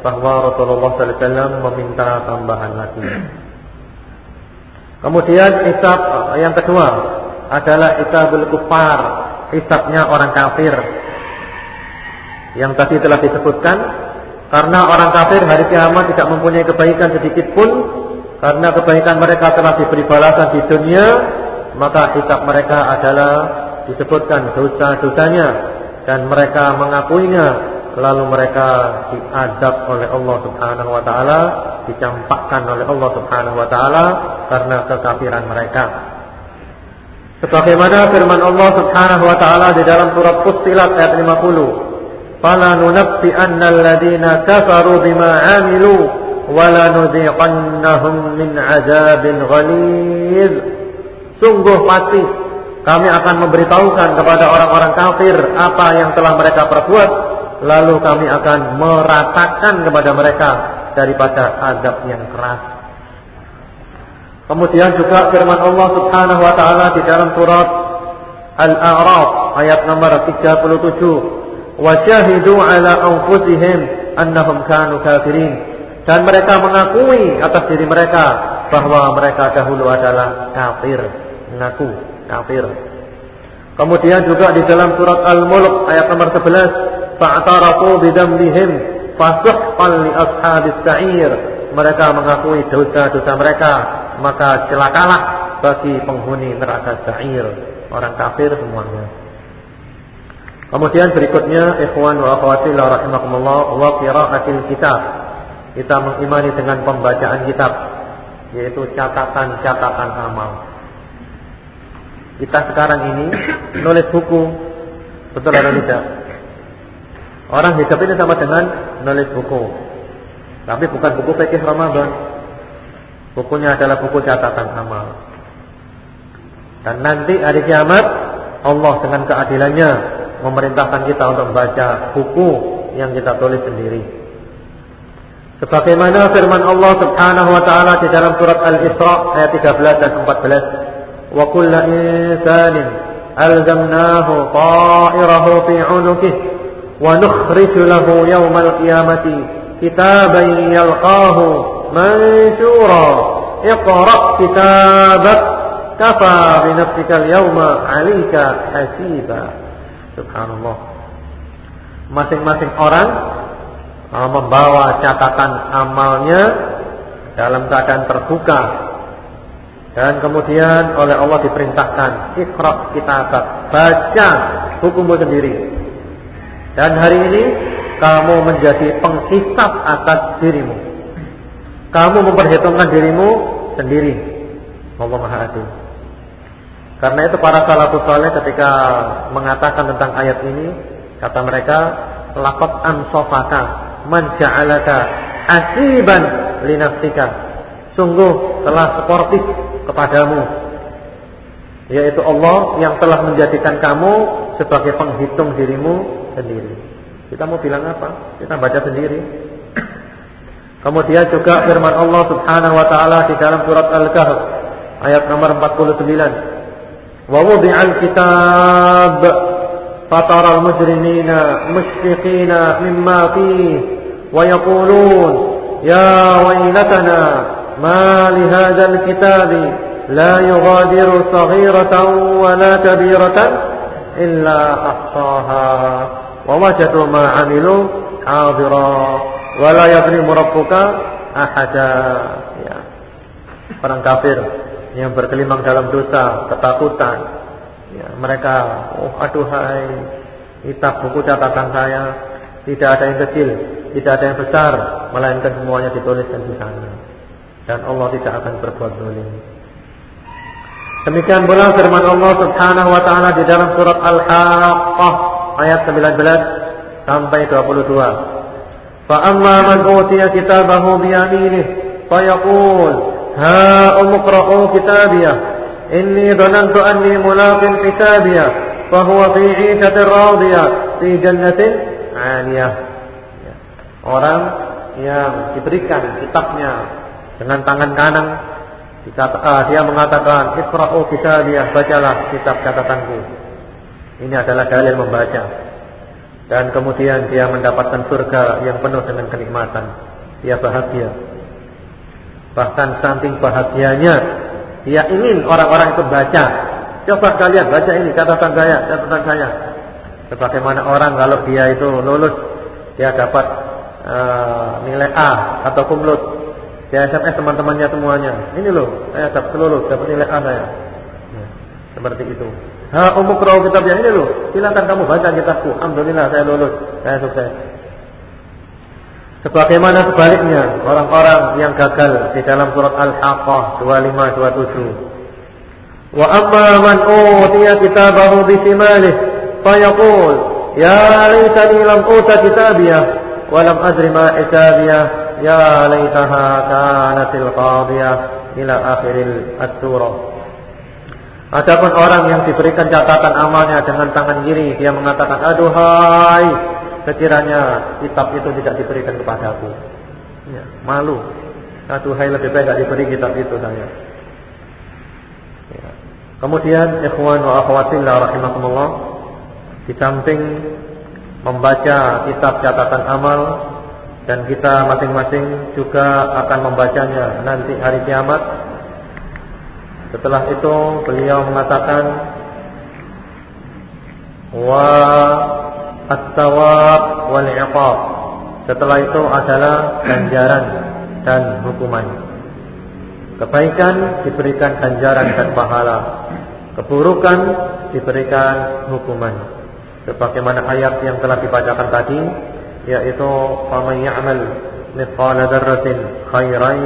bahwa Rasulullah wasallam meminta tambahan lagi. Kemudian hisab yang kedua adalah hisabul kufar hisabnya orang kafir. Yang tadi telah disebutkan karena orang kafir hari kiamat tidak mempunyai kebaikan sedikit pun karena kebaikan mereka telah diberi balasan di dunia maka hisab mereka adalah disebutkan dosa-dosanya dan mereka mengakuinya lalu mereka diadab oleh Allah Subhanahu wa taala dicampakkan oleh Allah Subhanahu wa taala karena kekafiran mereka Sebagaimana firman Allah Subhanahu wa taala di dalam surat Fussilat ayat 50. Fala nunabbi'anna alladziina kafaru bima 'amilu wa la nudhiqannahum min 'adzabin ghalidz. Sungguh pasti kami akan memberitahukan kepada orang-orang kafir apa yang telah mereka perbuat lalu kami akan meratakan kepada mereka daripada azab yang keras. Kemudian juga firman Allah Subhanahu wa taala di dalam surat Al-A'raf ayat nomor 37, "Wa syahidu 'ala anfusihim annahum kanu kafirin." Dan mereka mengakui atas diri mereka bahwa mereka dahulu adalah kafir, mengaku kafir. Kemudian juga di dalam surat Al-Mulk ayat nomor 11, "Fa'tarafu bidambihim fasuhqan li ashabis sa'ir." Mereka mengakui dosa-dosa mereka maka celakalah bagi penghuni neraka sa'ir, orang kafir semuanya. Kemudian berikutnya ikhwan wa akhwati la rahimakumullah wa qiraatil kitab. Kita mengimani dengan pembacaan kitab. yaitu catatan-catatan amal. Kita sekarang ini nulis buku, betul atau tidak? Orang hidup ini sama dengan nulis buku. Tapi bukan buku fikih Ramadan. Bukunya adalah buku catatan amal. Dan nanti hari kiamat Allah dengan keadilannya memerintahkan kita untuk membaca buku yang kita tulis sendiri. Sebagaimana firman Allah Subhanahu wa taala di dalam surat Al-Isra ayat 13 dan 14, "Wa kullu insanin alzamnahu ta'irahu fi 'unukihi lahu yawmal qiyamati kitaban yalqahu manshura. Iqra kitabak kafa bi nafsika al-yawma 'alayka hasiba." Subhanallah. Masing-masing orang membawa catatan amalnya dalam keadaan terbuka dan kemudian oleh Allah diperintahkan ikhra kitabak baca hukummu sendiri dan hari ini kamu menjadi penghisap atas dirimu kamu memperhitungkan dirimu sendiri Allah Maha Adil karena itu para salafus saleh ketika mengatakan tentang ayat ini kata mereka laqad ansafaka man ja'alaka asiban linafsika. Sungguh telah sportif kepadamu yaitu Allah yang telah menjadikan kamu sebagai penghitung dirimu sendiri. Kita mau bilang apa? Kita baca sendiri. Kemudian juga firman Allah Subhanahu wa taala di dalam surat Al-Kahf ayat nomor 49. Wa wudi'al kitab fatara al-mujrimina mushfiqina mimma fihi wa yaqulun ya waylatana ma li hadzal kitabi la yughadiru saghiratan wa la kabiratan illa ahsaha wajadu ma amilu hadira wa la yadhlimu rabbuka ahada. Ya. Orang kafir yang berkelimang dalam dosa ketakutan. Ya, mereka oh aduhai kitab buku catatan saya. Tidak ada yang kecil tidak ada yang besar melainkan semuanya dituliskan di sana dan Allah tidak akan berbuat zalim. Demikian pula firman Allah Subhanahu wa taala di dalam surat Al-Haqqah ayat 19 sampai 22. Fa amma man utiya kitabahu bi yaminihi fa yaqul ha umqra'u kitabiyah inni dhanantu anni mulaqin kitabiyah fa huwa fi 'ishatin radiyah fi jannatin 'aliyah orang yang diberikan kitabnya dengan tangan kanan ah, dia mengatakan Iqra'u kitabiyah bacalah kitab catatanku ini adalah dalil membaca. Dan kemudian dia mendapatkan surga yang penuh dengan kenikmatan. Dia bahagia. Bahkan saking bahagianya dia ingin orang-orang itu baca. Coba kalian baca ini catatan saya catatan saya. Sebagaimana orang kalau dia itu lulus dia dapat uh, nilai A atau kumlut di SMS teman-temannya semuanya. Ini loh, saya dapat seluruh dapat nilai A saya. Seperti itu. Ha, umum kerau kitab yang ini loh. Silakan kamu baca kitabku. Alhamdulillah saya lulus. Saya sukses. Sebagaimana sebaliknya orang-orang yang gagal di dalam surat Al-Haqqah 25 27. Wa amma man utiya kitabahu bi shimalih fa yaqul ya laitani lam uta kitabiyah wa lam adri ma ya laitaha kanatil qadiyah ila akhiril at-surah. Adapun orang yang diberikan catatan amalnya dengan tangan kiri, dia mengatakan, aduhai, sekiranya kitab itu tidak diberikan kepadaku. Ya, malu. Aduhai lebih baik tidak diberi kitab itu saya. Ya. Kemudian, ikhwan wa akhwatillah rahimakumullah, di samping membaca kitab catatan amal dan kita masing-masing juga akan membacanya nanti hari kiamat. Setelah itu beliau mengatakan wa at-tawab wal iqab. Setelah itu adalah ganjaran dan hukuman. Kebaikan diberikan ganjaran dan pahala. Keburukan diberikan hukuman sebagaimana ayat yang telah dibacakan tadi yaitu faman ya'mal mithqala dzarratin khairan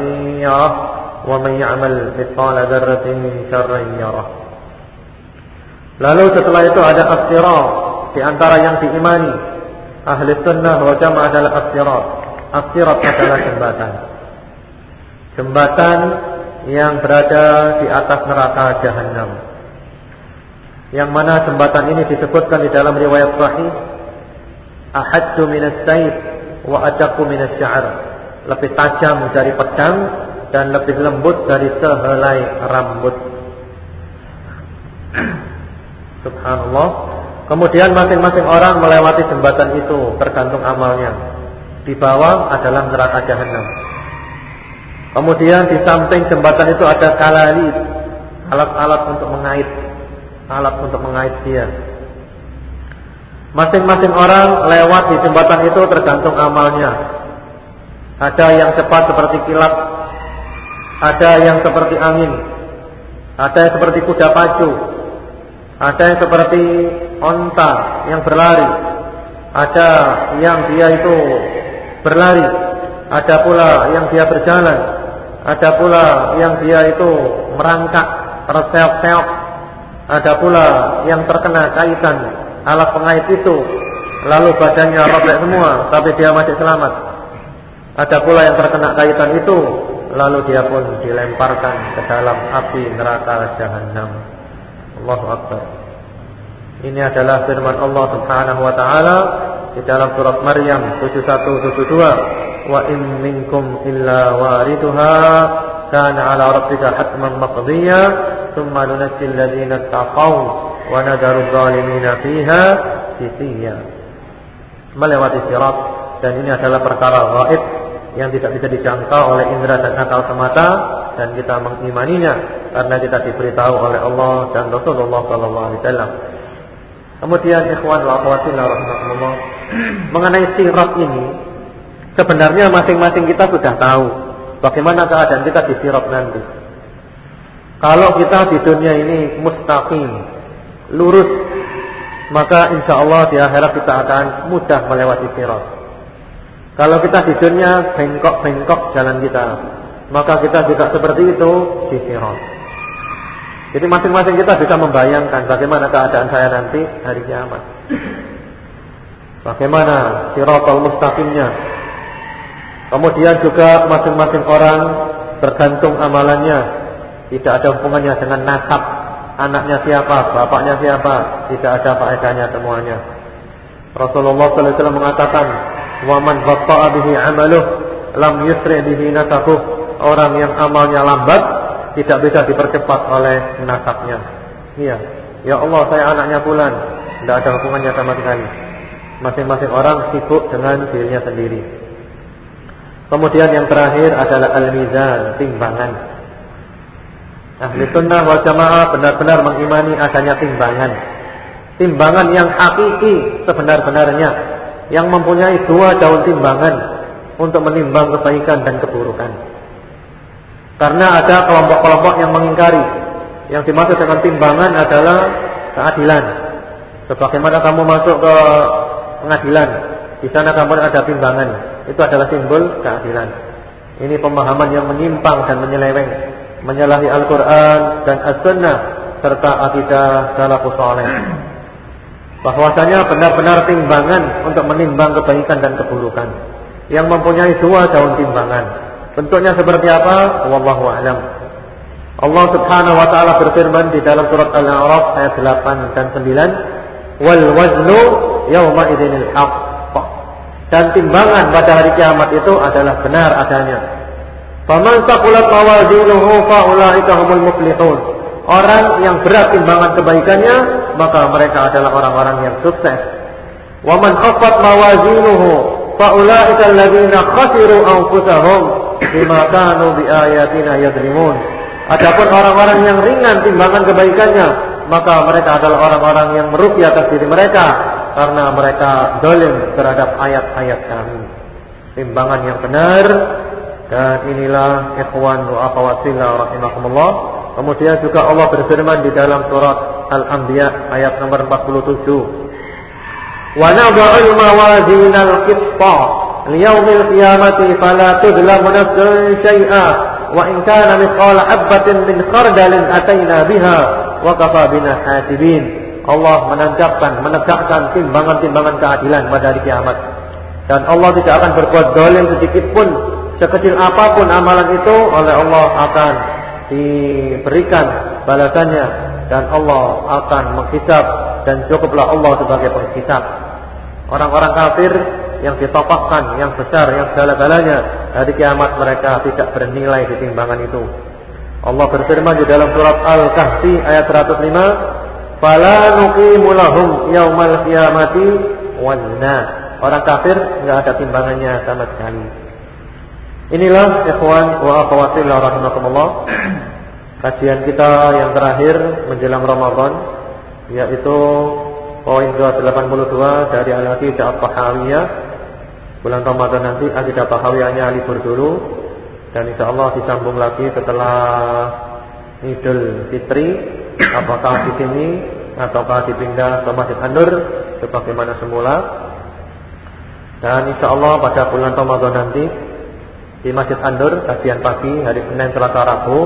yarah ومن يعمل مثقال ذرة شرا يره Lalu setelah itu ada as-sirat di antara yang diimani ahli sunnah wal jamaah adalah as-sirat. As-sirat adalah jembatan. Jembatan yang berada di atas neraka jahanam. Yang mana jembatan ini disebutkan di dalam riwayat sahih ahaddu minas sayf wa ajaqqu minas sya'r. Lebih tajam dari pedang dan lebih lembut dari sehelai rambut. Subhanallah. Kemudian masing-masing orang melewati jembatan itu tergantung amalnya. Di bawah adalah neraka jahanam. Kemudian di samping jembatan itu ada kalali, alat-alat untuk mengait, alat untuk mengait dia. Masing-masing orang lewat di jembatan itu tergantung amalnya. Ada yang cepat seperti kilat, ada yang seperti angin, ada yang seperti kuda pacu, ada yang seperti onta yang berlari, ada yang dia itu berlari, ada pula yang dia berjalan, ada pula yang dia itu merangkak terseok-seok, ada pula yang terkena kaitan alat pengait itu, lalu badannya robek semua, tapi dia masih selamat. Ada pula yang terkena kaitan itu, lalu dia pun dilemparkan ke dalam api neraka jahanam. Allahu akbar. Ini adalah firman Allah Subhanahu wa taala di dalam surat Maryam 7172, "Wa in minkum illa wariduha kana 'ala rabbika hatman maqdiya, thumma nunajjil ladzina taqaw wa nadaru adh-dhalimina fiha sithiya." Melewati sirat dan ini adalah perkara gaib yang tidak bisa dijangkau oleh indera dan akal semata dan kita mengimaninya karena kita diberitahu oleh Allah dan Rasulullah sallallahu alaihi wasallam. Kemudian ikhwan wa akhwat rahimakumullah mengenai sirat ini sebenarnya masing-masing kita sudah tahu bagaimana keadaan kita di sirat nanti. Kalau kita di dunia ini mustaqim, lurus, maka insya Allah di akhirat kita akan mudah melewati sirat. Kalau kita di dunia bengkok-bengkok jalan kita, maka kita juga seperti itu di sirat. Jadi masing-masing kita bisa membayangkan bagaimana keadaan saya nanti hari kiamat. Bagaimana siratal mustaqimnya. Kemudian juga masing-masing orang bergantung amalannya. Tidak ada hubungannya dengan nasab. Anaknya siapa, bapaknya siapa. Tidak ada faedahnya semuanya. Rasulullah SAW mengatakan wa man batta'a bihi 'amaluh lam yusri bihi nasabuh. Orang yang amalnya lambat tidak bisa dipercepat oleh nasabnya. Iya. Ya Allah saya anaknya bulan tidak ada hubungannya sama sekali. Masing-masing orang sibuk dengan dirinya sendiri. Kemudian yang terakhir adalah al-mizan timbangan. Ahli sunnah wal jamaah benar-benar mengimani adanya timbangan. Timbangan yang hakiki sebenar-benarnya yang mempunyai dua daun timbangan untuk menimbang kebaikan dan keburukan. Karena ada kelompok-kelompok yang mengingkari yang dimaksud dengan timbangan adalah keadilan. Sebagaimana kamu masuk ke pengadilan, di sana kamu ada timbangan. Itu adalah simbol keadilan. Ini pemahaman yang menyimpang dan menyeleweng, menyalahi Al-Qur'an dan As-Sunnah serta akidah salafus saleh bahwasanya benar-benar timbangan untuk menimbang kebaikan dan keburukan yang mempunyai dua daun timbangan. Bentuknya seperti apa? Wallahu a'lam. Allah Subhanahu wa taala berfirman di dalam surat Al-A'raf ayat 8 dan 9, "Wal waznu yauma idzinil haqq." Dan timbangan pada hari kiamat itu adalah benar adanya. Faman saqulat mawazinuhu fa ulaika humul muflihun. Orang yang berat timbangan kebaikannya, maka mereka adalah orang-orang yang sukses. Wa man mawazinuhu fa ulaika alladziina khasiru anfusahum bima kanu biayatina yadrimun. Adapun orang-orang yang ringan timbangan kebaikannya, maka mereka adalah orang-orang yang merugi atas diri mereka karena mereka dolim terhadap ayat-ayat kami. Timbangan yang benar dan inilah ikhwan wa akhwat rahimakumullah Kemudian juga Allah berfirman di dalam surat Al-Anbiya ayat nomor 47. Wa qitta liyaumil qiyamati fala tudlamu nafsun syai'a wa in kana mithqala habatin min khardalin ataina biha wa kafa bina hasibin. Allah menancapkan, menegakkan timbangan-timbangan keadilan pada hari kiamat. Dan Allah tidak akan berbuat dolim sedikit pun sekecil apa pun amalan itu oleh Allah akan diberikan balasannya dan Allah akan menghisab dan cukuplah Allah sebagai penghisab. Orang-orang kafir yang ditopakkan, yang besar, yang segala-galanya hari kiamat mereka tidak bernilai di timbangan itu. Allah berfirman di dalam surat Al-Kahfi ayat 105, "Fala nuqimu lahum yaumal qiyamati wazna." Orang kafir enggak ada timbangannya sama sekali. Inilah ikhwan wa akhwati rahimakumullah. Kajian kita yang terakhir menjelang Ramadan yaitu poin 82 dari Al-Aqidah At-Tahawiyah. Bulan Ramadan nanti Aqidah Tahawiyahnya libur dulu dan insya Allah disambung lagi setelah Idul Fitri apakah di sini ataukah dipindah ke Masjid An-Nur sebagaimana semula. Dan insya Allah pada bulan Ramadan nanti di Masjid An-Nur kajian pagi hari Senin Selasa Rabu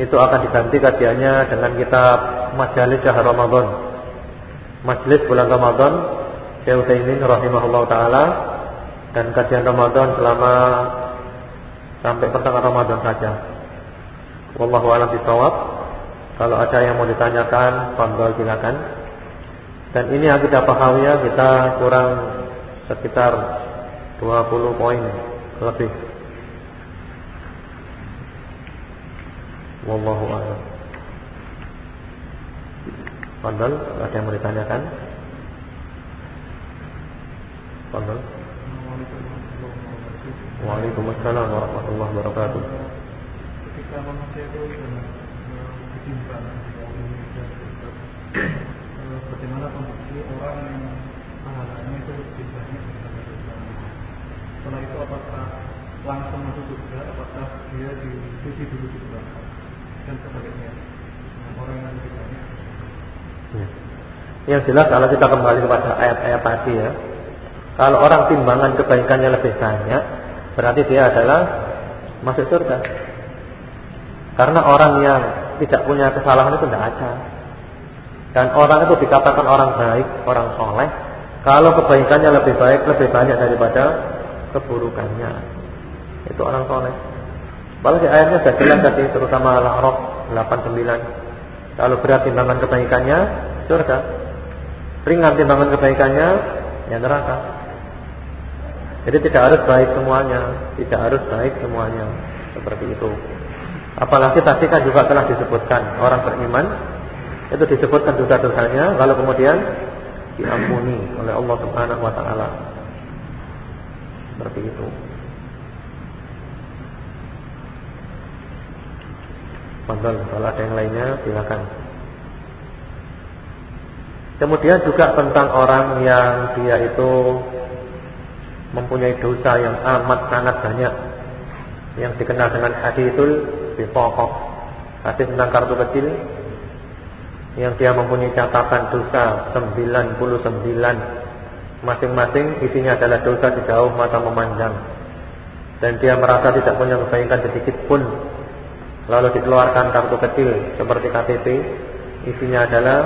itu akan diganti kajiannya dengan kitab Majalis Syahr Ramadan. Majelis bulan Ramadan Syekh Utsaimin rahimahullah taala dan kajian Ramadan selama sampai pertengahan Ramadan saja. Wallahu a'lam bishawab. Kalau ada yang mau ditanyakan, fadhil silakan. Dan ini akidah Pahawiyah kita kurang sekitar 20 poin lebih. Wallahu a'lam. Fadhil, ada yang mau ditanyakan? Fadhil. Waalaikumsalam warahmatullahi wabarakatuh. Ketika manusia itu ditimbang bagaimana kondisi orang yang pahalanya itu dosanya. Setelah itu apakah langsung masuk surga, apakah dia dicuci dulu di neraka dan sebaliknya. Orang yang lebih. Ya. Yang jelas kalau kita kembali kepada ayat-ayat tadi ya, kalau orang timbangan kebaikannya lebih banyak, berarti dia adalah masuk surga. Karena orang yang tidak punya kesalahan itu tidak ada. Dan orang itu dikatakan orang baik, orang soleh, kalau kebaikannya lebih baik, lebih banyak daripada keburukannya. Itu orang soleh. Apalagi ayatnya sudah jelas tadi, terutama Al-A'raf 89. Kalau berat timbangan kebaikannya, surga. Ringan timbangan kebaikannya, ya neraka. Jadi tidak harus baik semuanya, tidak harus baik semuanya seperti itu. Apalagi tadi kan juga telah disebutkan orang beriman itu disebutkan dosa-dosanya lalu kemudian diampuni oleh Allah Subhanahu wa taala. Seperti itu. Pandal, kalau ada yang lainnya silakan. Kemudian juga tentang orang yang dia itu mempunyai dosa yang amat sangat banyak yang dikenal dengan hadithul bitokoh hadis tentang kartu kecil yang dia mempunyai catatan dosa 99 masing-masing isinya adalah dosa di jauh mata memandang. Dan dia merasa tidak punya kebaikan sedikit pun lalu dikeluarkan kartu kecil seperti KTP isinya adalah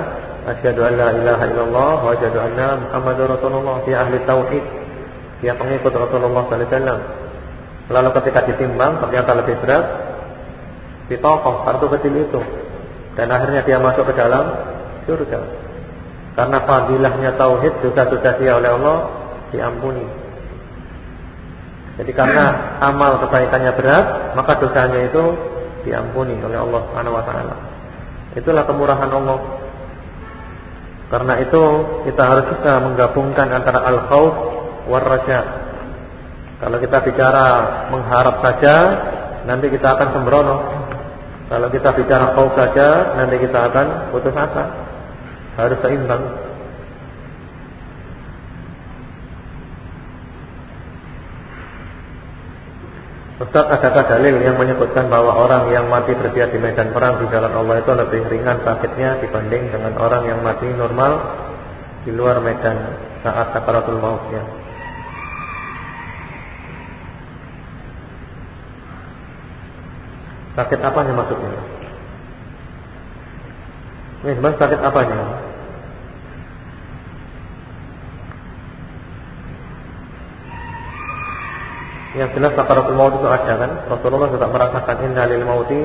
asyhadu an la ilaha illallah wa asyhadu anna muhammadar rasulullah fi ahli tauhid dia pengikut Rasulullah SAW. Lalu ketika ditimbang ternyata lebih berat, ditokong kartu kecil itu, dan akhirnya dia masuk ke dalam surga. Karena fadilahnya tauhid dosa-dosa dia oleh Allah diampuni. Jadi karena amal kebaikannya berat, maka dosanya itu diampuni oleh Allah Subhanahu wa taala. Itulah kemurahan Allah. Karena itu kita harus bisa menggabungkan antara al-khauf warraja. Kalau kita bicara mengharap saja, nanti kita akan sembrono. Kalau kita bicara kau saja, nanti kita akan putus asa. Harus seimbang. Ustaz, adakah dalil yang menyebutkan bahwa orang yang mati berjihad di medan perang di jalan Allah itu lebih ringan sakitnya dibanding dengan orang yang mati normal di luar medan saat sakaratul mautnya? Sakit apanya maksudnya? Ini sakit apanya? Yang jelas sakaratul maut itu ada kan? Rasulullah juga merasakan inna lil mauti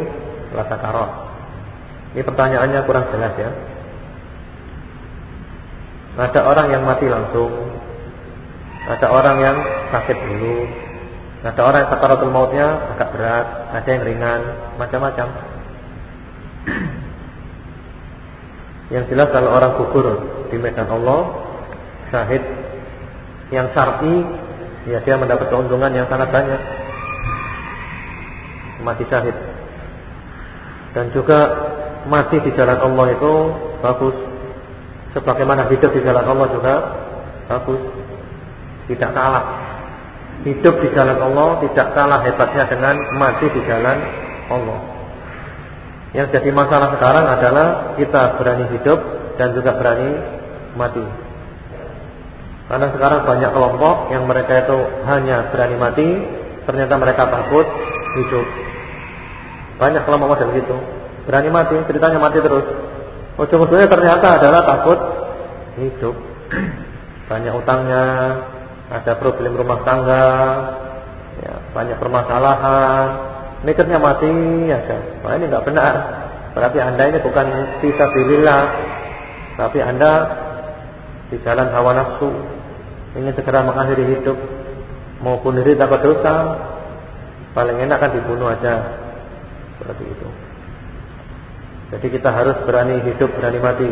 la sakarat. Ini pertanyaannya kurang jelas ya. Ada orang yang mati langsung. Ada orang yang sakit dulu. Ada orang yang sakaratul mautnya agak berat, ada yang ringan, macam-macam. Yang jelas kalau orang gugur di medan Allah, syahid yang syar'i ya dia mendapat keuntungan yang sangat banyak. Mati syahid. Dan juga mati di jalan Allah itu bagus. Sebagaimana hidup di jalan Allah juga bagus. Tidak kalah. Hidup di jalan Allah tidak kalah hebatnya dengan mati di jalan Allah. Yang jadi masalah sekarang adalah kita berani hidup dan juga berani mati. Karena sekarang banyak kelompok yang mereka itu hanya berani mati, ternyata mereka takut hidup. Banyak kelompok model gitu. Berani mati, ceritanya mati terus. Ujung-ujungnya ternyata adalah takut hidup. Banyak utangnya, ada problem rumah tangga, ya, banyak permasalahan. Mikirnya mati aja. Wah ini nggak benar. Berarti anda ini bukan sisa bilillah, tapi anda di jalan hawa nafsu ingin segera mengakhiri hidup maupun diri dapat dosa paling enak kan dibunuh aja. Seperti itu. Jadi kita harus berani hidup berani mati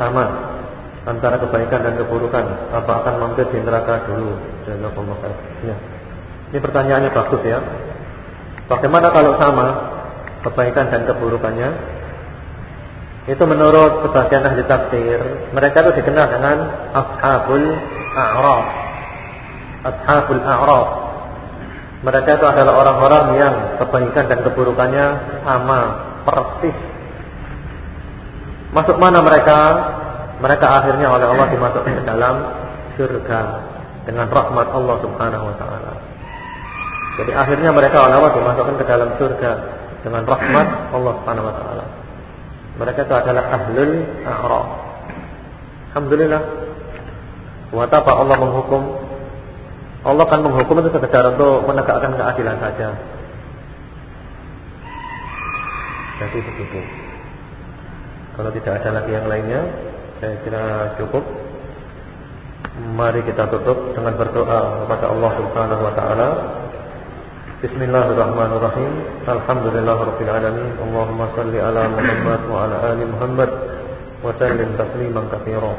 sama antara kebaikan dan keburukan apa akan mampir di neraka dulu khair ya. Ini pertanyaannya bagus ya. Bagaimana kalau sama? Kebaikan dan keburukannya? Itu menurut sebagian ahli tafsir mereka itu dikenal dengan ashabul a'raf. Ashabul a'raf. Mereka itu adalah orang-orang yang kebaikan dan keburukannya sama persis. Masuk mana mereka? Mereka akhirnya oleh Allah dimasukkan ke dalam surga dengan rahmat Allah Subhanahu wa taala. Jadi akhirnya mereka Allah dimasukkan ke dalam surga dengan rahmat Allah Subhanahu wa taala. Mereka itu adalah ahlul a'raf. Alhamdulillah. Buat apa Allah menghukum? Allah kan menghukum itu sekedar untuk menegakkan keadilan saja. Jadi begitu. Kalau tidak ada lagi yang lainnya Saya kira cukup Mari kita tutup dengan berdoa kepada Allah subhanahu wa ta'ala Bismillahirrahmanirrahim Alhamdulillahirabbil alamin Allahumma salli ala Muhammad wa ala ali Muhammad Wa sallim tasliman katsira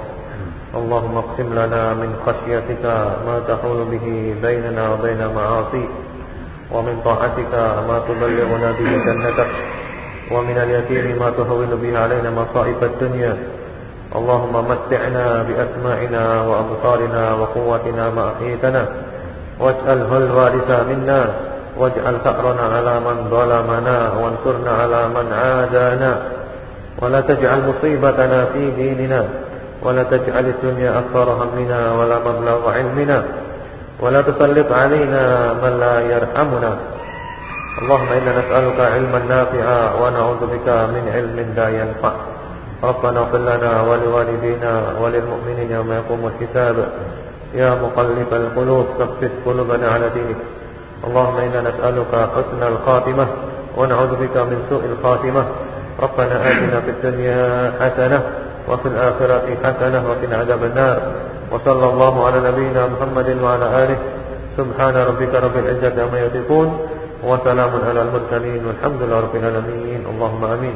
Allahumma qsim lana min khasyatika Ma tahulu bihi bainana wa baina ma'asi Wa min ta'atika ma tuballighuna bihi jannatak ومن اليقين ما تهون به علينا مصائب الدنيا اللهم متعنا بأسماعنا وأبصارنا وقوتنا ما أحيتنا. واجعله الوارث منا. واجعل ثأرنا على من ظلمنا وانصرنا على من عادانا. ولا تجعل مصيبتنا في ديننا. ولا تجعل الدنيا أكثر همنا ولا مبلغ علمنا. ولا تسلط علينا من لا يرحمنا. اللهم إنا نسألك علما نافعا ونعوذ بك من علم لا ينفع ربنا اغفر لنا ولوالدينا وللمؤمنين يوم يقوم الحساب. يا مقلب القلوب ثبت قلوبنا على دينك. اللهم إنا نسألك حسن الخاتمة ونعوذ بك من سوء الخاتمة. ربنا آتنا في الدنيا حسنة وفي الآخرة حسنة وقنا عذاب النار. وصلى الله على نبينا محمد وعلى آله. سبحان ربك رب العزة عما يصفون. وسلام على المرسلين والحمد لله رب العالمين. اللهم آمين.